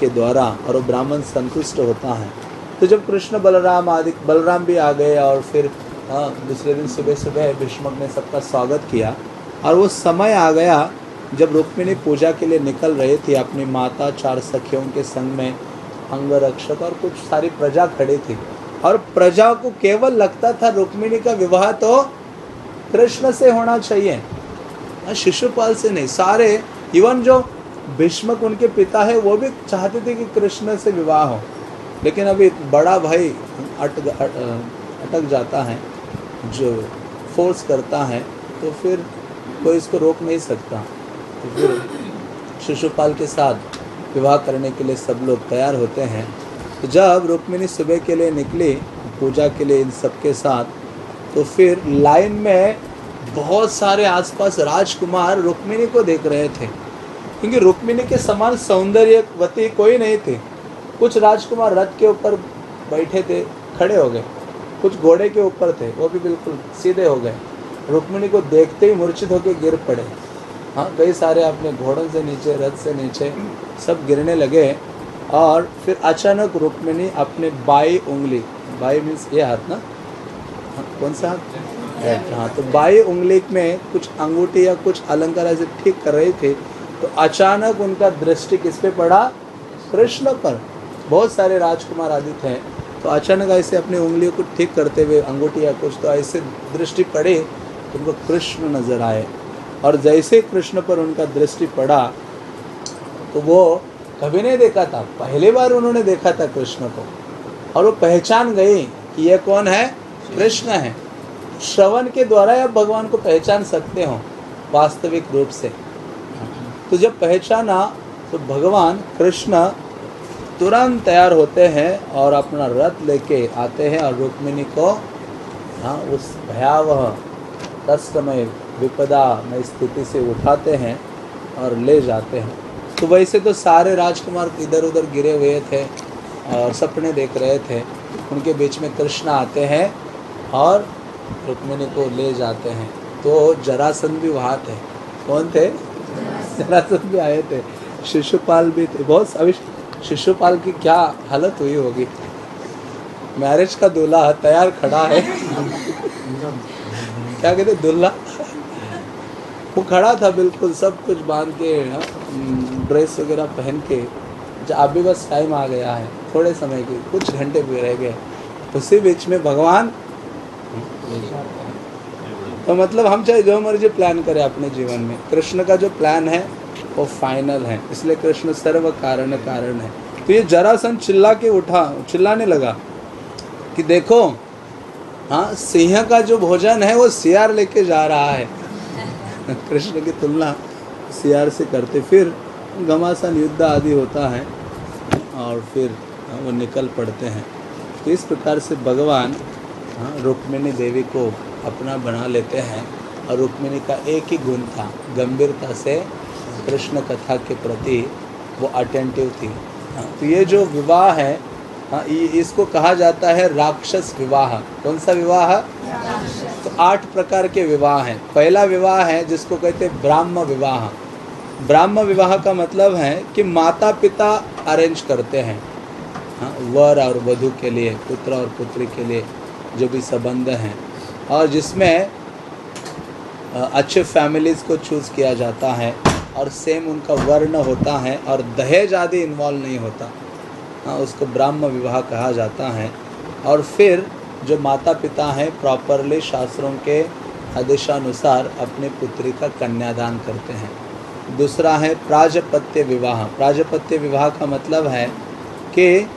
के द्वारा और वो ब्राह्मण संतुष्ट होता है। तो जब कृष्ण बलराम आदि, बलराम भी आ गए और फिर दूसरे दिन सुबह सुबह भीष्मक ने सबका स्वागत किया और वो समय आ गया जब रुक्मिणी पूजा के लिए निकल रही थी अपनी माता चार सखियों के संग में। अंगरक्षक और कुछ सारी प्रजा खड़ी थी। और प्रजा को केवल लगता था रुक्मिणी का विवाह तो कृष्ण से होना चाहिए। शिशुपाल से नहीं, सारे इवन जो भीष्मक उनके पिता है, वो भी चाहते थे कि कृष्ण से विवाह हो। लेकिन अभी बड़ा भाई अट, अट- अटक जाता है, जो फोर्स करता है तो फिर कोई इसको रोक नहीं सकता। तो फिर शिशुपाल के साथ विवाह करने के लिए सब लोग तैयार होते हैं। तो जब रुक्मिणी सुबह के लिए निकली, पूजा के लिए इन सबके साथ तो फिर लाइन में बहुत सारे आसपास राजकुमार रुक्मिणी को देख रहे थे। क्योंकि रुक्मिणी के समान सौंदर्यवती कोई नहीं थी। कुछ राजकुमार रथ के ऊपर बैठे थे, खड़े हो गए। कुछ घोड़े के ऊपर थे, वो भी बिल्कुल सीधे हो गए। रुक्मिणी को देखते ही मूर्छित होकर गिर पड़े। हाँ कई सारे अपने घोड़ों से नीचे, रथ से नीचे सब गिरने लगे और फिर अचानक रुक्मिणी अपने बाई उंगली बाई मीन्स ये हाथ ना? हाँ, कौन सा हाथ? हाँ तो बाई उंगली में कुछ अंगूठी या कुछ अलंकार ऐसे ठीक कर रहे थे तो अचानक उनका दृष्टि किस पे पड़ा? कृष्ण पर। बहुत सारे राजकुमार आदि थे तो अचानक ऐसे अपनी उंगलियों को ठीक करते हुए अंगूठी या कुछ तो ऐसे दृष्टि पड़े तो उनको कृष्ण नज़र आए। और जैसे कृष्ण पर उनका दृष्टि पड़ा तो वो कभी नहीं देखा था। पहली बार उन्होंने देखा था कृष्ण को। और वो पहचान गई कि ये कौन है? कृष्ण है। श्रवण के द्वारा आप भगवान को पहचान सकते हो, वास्तविक रूप से। तो जब पहचाना तो भगवान कृष्ण तुरंत तैयार होते हैं और अपना रथ लेके आते हैं और रुक्मिणी को हाँ उस भयावह कष्टमय विपदा में स्थिति से उठाते हैं और ले जाते हैं। तो वैसे तो सारे राजकुमार इधर उधर गिरे हुए थे और सपने देख रहे थे। उनके बीच में कृष्ण आते हैं और रुक्मिणी को ले जाते हैं। तो जरासंध भी वहाँ थे। कौन थे? जरासंध भी आए थे। शिशुपाल भी थे। बहुत अभी शिशुपाल की क्या हालत हुई होगी? मैरिज का दूल्हा तैयार खड़ा है। क्या कहते दूल्हा? वो खड़ा था बिल्कुल सब कुछ बाँध के हाँ, ड्रेस वगैरह पहन के अभी बस टाइम आ गया है थोड़े समय के कुछ घंटे भी रह गए उसी बीच में भगवान तो मतलब हम चाहे जो मर्ज़ी प्लान करें अपने जीवन में। कृष्ण का जो प्लान है वो फाइनल है। इसलिए कृष्ण सर्व कारण कारण है। तो ये जरासन चिल्ला के उठा चिल्लाने लगा कि देखो हाँ सिंह का जो भोजन है वो सियार लेके जा रहा है। कृष्ण की तुलना सियार से करते। फिर घमासान युद्ध आदि होता है और फिर वो निकल पड़ते हैं। तो इस प्रकार से भगवान हाँ रुक्मिणी देवी को अपना बना लेते हैं। और रुक्मिणी का एक ही गुण था गंभीरता से कृष्ण कथा के प्रति वो अटेंटिव थी। हाँ, तो ये जो विवाह है इसको कहा जाता है राक्षस विवाह। कौन सा विवाह? तो आठ प्रकार के विवाह हैं। पहला विवाह है, जिसको कहते हैं ब्राह्म विवाह। ब्राह्म विवाह का मतलब है कि माता पिता अरेंज करते हैं। हाँ वर और वधु के लिए, पुत्र और पुत्री के लिए जो भी संबंध हैं। और जिसमें अच्छे फैमिलीज़ को चूज़ किया जाता है और सेम उनका वर्ण होता है और दहेज आदि इन्वॉल्व नहीं होता। हाँ उसको ब्राह्म विवाह कहा जाता है। और फिर जो माता पिता हैं प्रॉपरली शास्त्रों के आदेशानुसार अपने पुत्री का कन्यादान करते हैं। दूसरा है प्राजपत्य विवाह। प्राजपत्य विवाह का मतलब है कि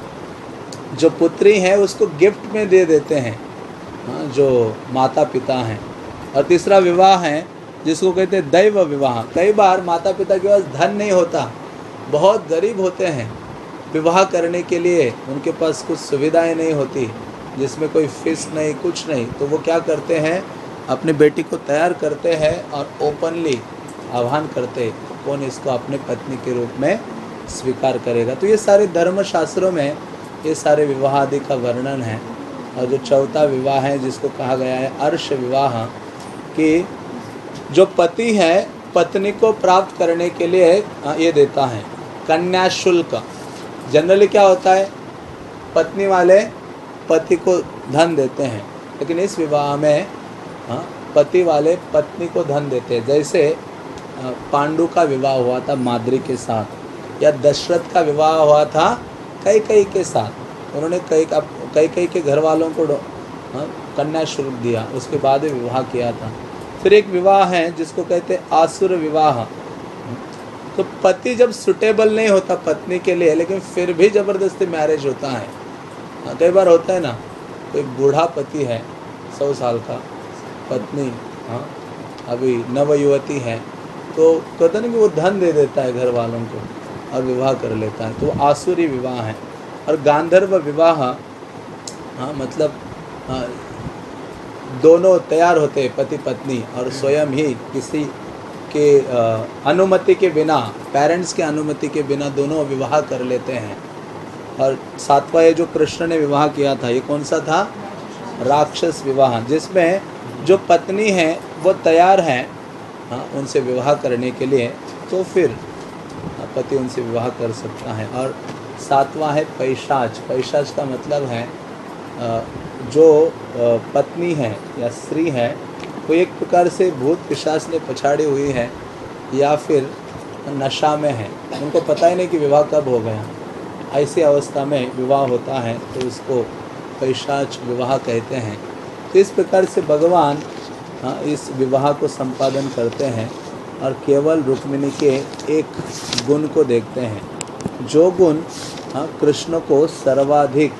जो पुत्री है, उसको गिफ्ट में दे देते हैं हाँ जो माता पिता हैं। और तीसरा विवाह है, जिसको कहते हैं दैव विवाह। कई बार माता पिता के पास धन नहीं होता, बहुत गरीब होते हैं। विवाह करने के लिए उनके पास कुछ सुविधाएँ नहीं होती, जिसमें कोई फ़ीस नहीं, कुछ नहीं। तो वो क्या करते हैं, अपनी बेटी को तैयार करते हैं और ओपनली आह्वान करते कौन इसको अपने पत्नी के रूप में स्वीकार करेगा। तो ये सारे धर्म शास्त्रों में ये सारे विवाह आदि का वर्णन है। और जो चौथा विवाह है, जिसको कहा गया है, अर्श विवाह, कि जो पति है, पत्नी को प्राप्त करने के लिए ये देता है, कन्या शुल्क। जनरली क्या होता है? पत्नी वाले पति को धन देते हैं। लेकिन इस विवाह में हाँ पति वाले पत्नी को धन देते हैं। जैसे पांडु का विवाह हुआ था माद्री के साथ या दशरथ का विवाह हुआ था कई कई के साथ। उन्होंने कई कई कई के घर वालों को हाँ, कन्या शुल्क दिया। उसके बाद विवाह किया था। फिर एक विवाह है जिसको कहते आसुर विवाह। तो पति जब सुटेबल नहीं होता पत्नी के लिए लेकिन फिर भी ज़बरदस्ती मैरिज होता है। हाँ कई बार होता है ना कोई बूढ़ा पति है सौ साल का पत्नी हाँ अभी नव युवती है तो कहते ना कि वो धन दे देता है घर वालों को और विवाह कर लेता है। तो वो आसुरी विवाह है। और गांधर्व विवाह हाँ मतलब हाँ, दोनों तैयार होते पति पत्नी और स्वयं ही किसी के अनुमति के बिना पेरेंट्स के अनुमति के बिना दोनों विवाह कर लेते हैं। और सातवा ये जो कृष्ण ने विवाह किया था, ये कौन सा था? राक्षस विवाह, जिसमें जो पत्नी है, वो तैयार है हाँ उनसे विवाह करने के लिए तो फिर पति उनसे विवाह कर सकता है। और सातवां है पैशाच पैशाच का मतलब है जो पत्नी है या स्त्री है वो एक प्रकार से भूत पिशाच ने पछाड़ी हुई है या फिर नशा में है। उनको पता ही नहीं कि विवाह कब हो गया। ऐसी अवस्था में विवाह होता है तो उसको पैशाच विवाह कहते हैं। तो इस प्रकार से भगवान हाँ इस विवाह को संपादन करते हैं और केवल रुक्मिणी के एक गुण को देखते हैं। जो गुण हाँ कृष्ण को सर्वाधिक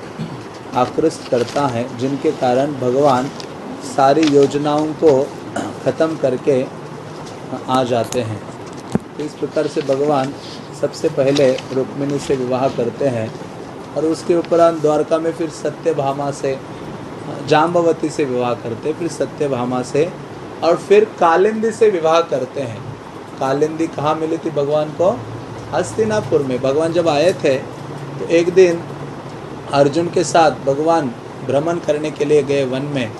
आकृष्ट करता है, जिनके कारण भगवान सारी योजनाओं को ख़त्म करके आ जाते हैं। इस प्रकार से भगवान सबसे पहले रुक्मिणी से विवाह करते हैं और उसके उपरांत द्वारका में फिर सत्यभामा से जाम्बवती से विवाह करते फिर सत्यभामा से और फिर कालिंदी से विवाह करते हैं। कालिंदी कहाँ मिली थी भगवान को? हस्तिनापुर में। भगवान जब आए थे तो एक दिन अर्जुन के साथ भगवान भ्रमण करने के लिए गए वन में।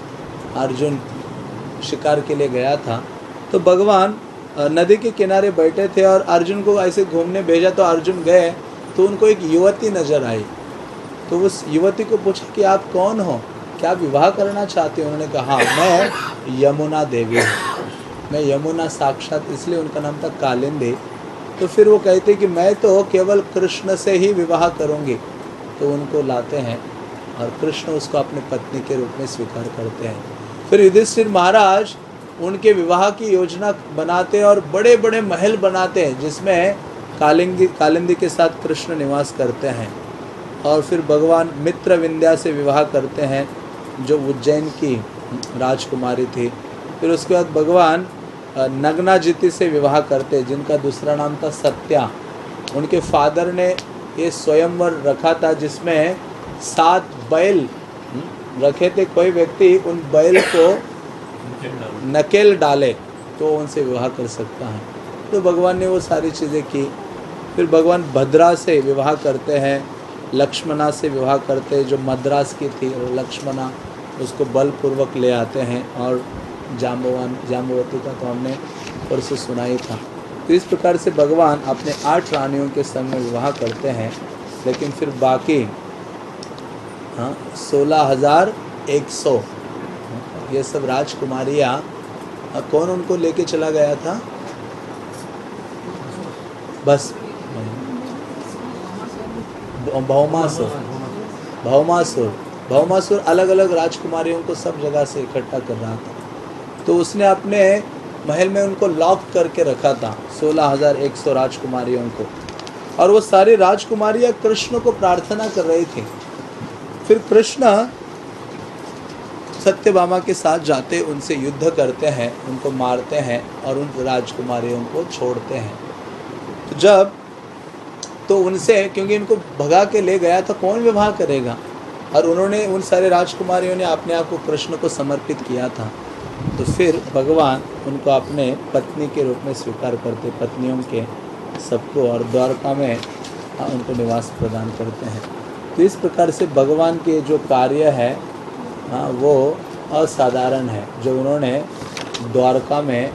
अर्जुन शिकार के लिए गया था। तो भगवान नदी के किनारे बैठे थे और अर्जुन को ऐसे घूमने भेजा तो अर्जुन गए तो उनको एक युवती नज़र आई। तो उस युवती को पूछा कि आप कौन हो? क्या विवाह करना चाहते हो? उन्होंने कहा "हाँ, मैं यमुना देवी मैं यमुना साक्षात इसलिए उनका नाम था कालिंदी। तो फिर वो कहते कि मैं तो केवल कृष्ण से ही विवाह करूँगी। तो उनको लाते हैं और कृष्ण उसको अपनी पत्नी के रूप में स्वीकार करते हैं। फिर युधिष्ठिर महाराज उनके विवाह की योजना बनाते हैं और बड़े बड़े महल बनाते हैं जिसमें कालिंदी कालिंदी के साथ कृष्ण निवास करते हैं और फिर भगवान मित्र विंध्या से विवाह करते हैं जो उज्जैन की राजकुमारी थी। फिर उसके बाद भगवान अ, नग्नाजिति से विवाह करते जिनका दूसरा नाम था सत्या। उनके फादर ने ये स्वयंवर रखा था जिसमें सात बैल रखे थे, कोई व्यक्ति उन बैल को नकेल डाले तो उनसे विवाह कर सकता है। तो भगवान ने वो सारी चीज़ें की। फिर भगवान भद्रा से विवाह करते हैं, लक्ष्मणा से विवाह करते हैं, जो मद्रास की थी, और लक्ष्मणा उसको बलपूर्वक ले आते हैं, और जाम्बवान जाम्बवती का तो हमने परसों सुना ही था। तो इस प्रकार से भगवान अपने आठ रानियों के संग में विवाह करते हैं, लेकिन फिर बाकी हाँ सोलह हज़ार एक सौ। ये सब राजकुमारियाँ हाँ, कौन उनको लेके चला गया था? बस। भौमासुर। भौमासुर। भौमासुर अलग अलग राजकुमारियों को सब जगह से इकट्ठा कर रहा था। तो उसने अपने महल में उनको लॉक करके रखा था सोलह हज़ार एक सौ राजकुमारियों को। और वो सारी राजकुमारियाँ कृष्ण को प्रार्थना कर रही थी। फिर कृष्ण सत्यभामा के साथ जाते, उनसे युद्ध करते हैं, उनको मारते हैं और उन राजकुमारियों को छोड़ते हैं। तो जब तो उनसे, क्योंकि इनको भगा के ले गया तो कौन विवाह करेगा? और उन्होंने, उन सारे राजकुमारियों ने अपने आप को कृष्ण को समर्पित किया था। तो फिर भगवान उनको अपने पत्नी के रूप में स्वीकार करते, पत्नियों के सबको और द्वारका में उनको निवास प्रदान करते हैं। तो इस प्रकार से भगवान के जो कार्य है हाँ वो असाधारण है जो उन्होंने द्वारका में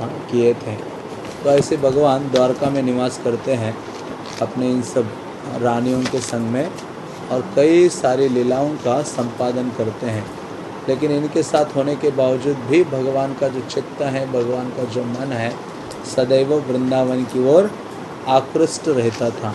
हाँ, किए थे। तो ऐसे भगवान द्वारका में निवास करते हैं अपने इन सब रानियों के संग में और कई सारी लीलाओं का संपादन करते हैं। लेकिन इनके साथ होने के बावजूद भी भगवान का जो चित्त है भगवान का जो मन है सदैव वृंदावन की ओर आकृष्ट रहता था।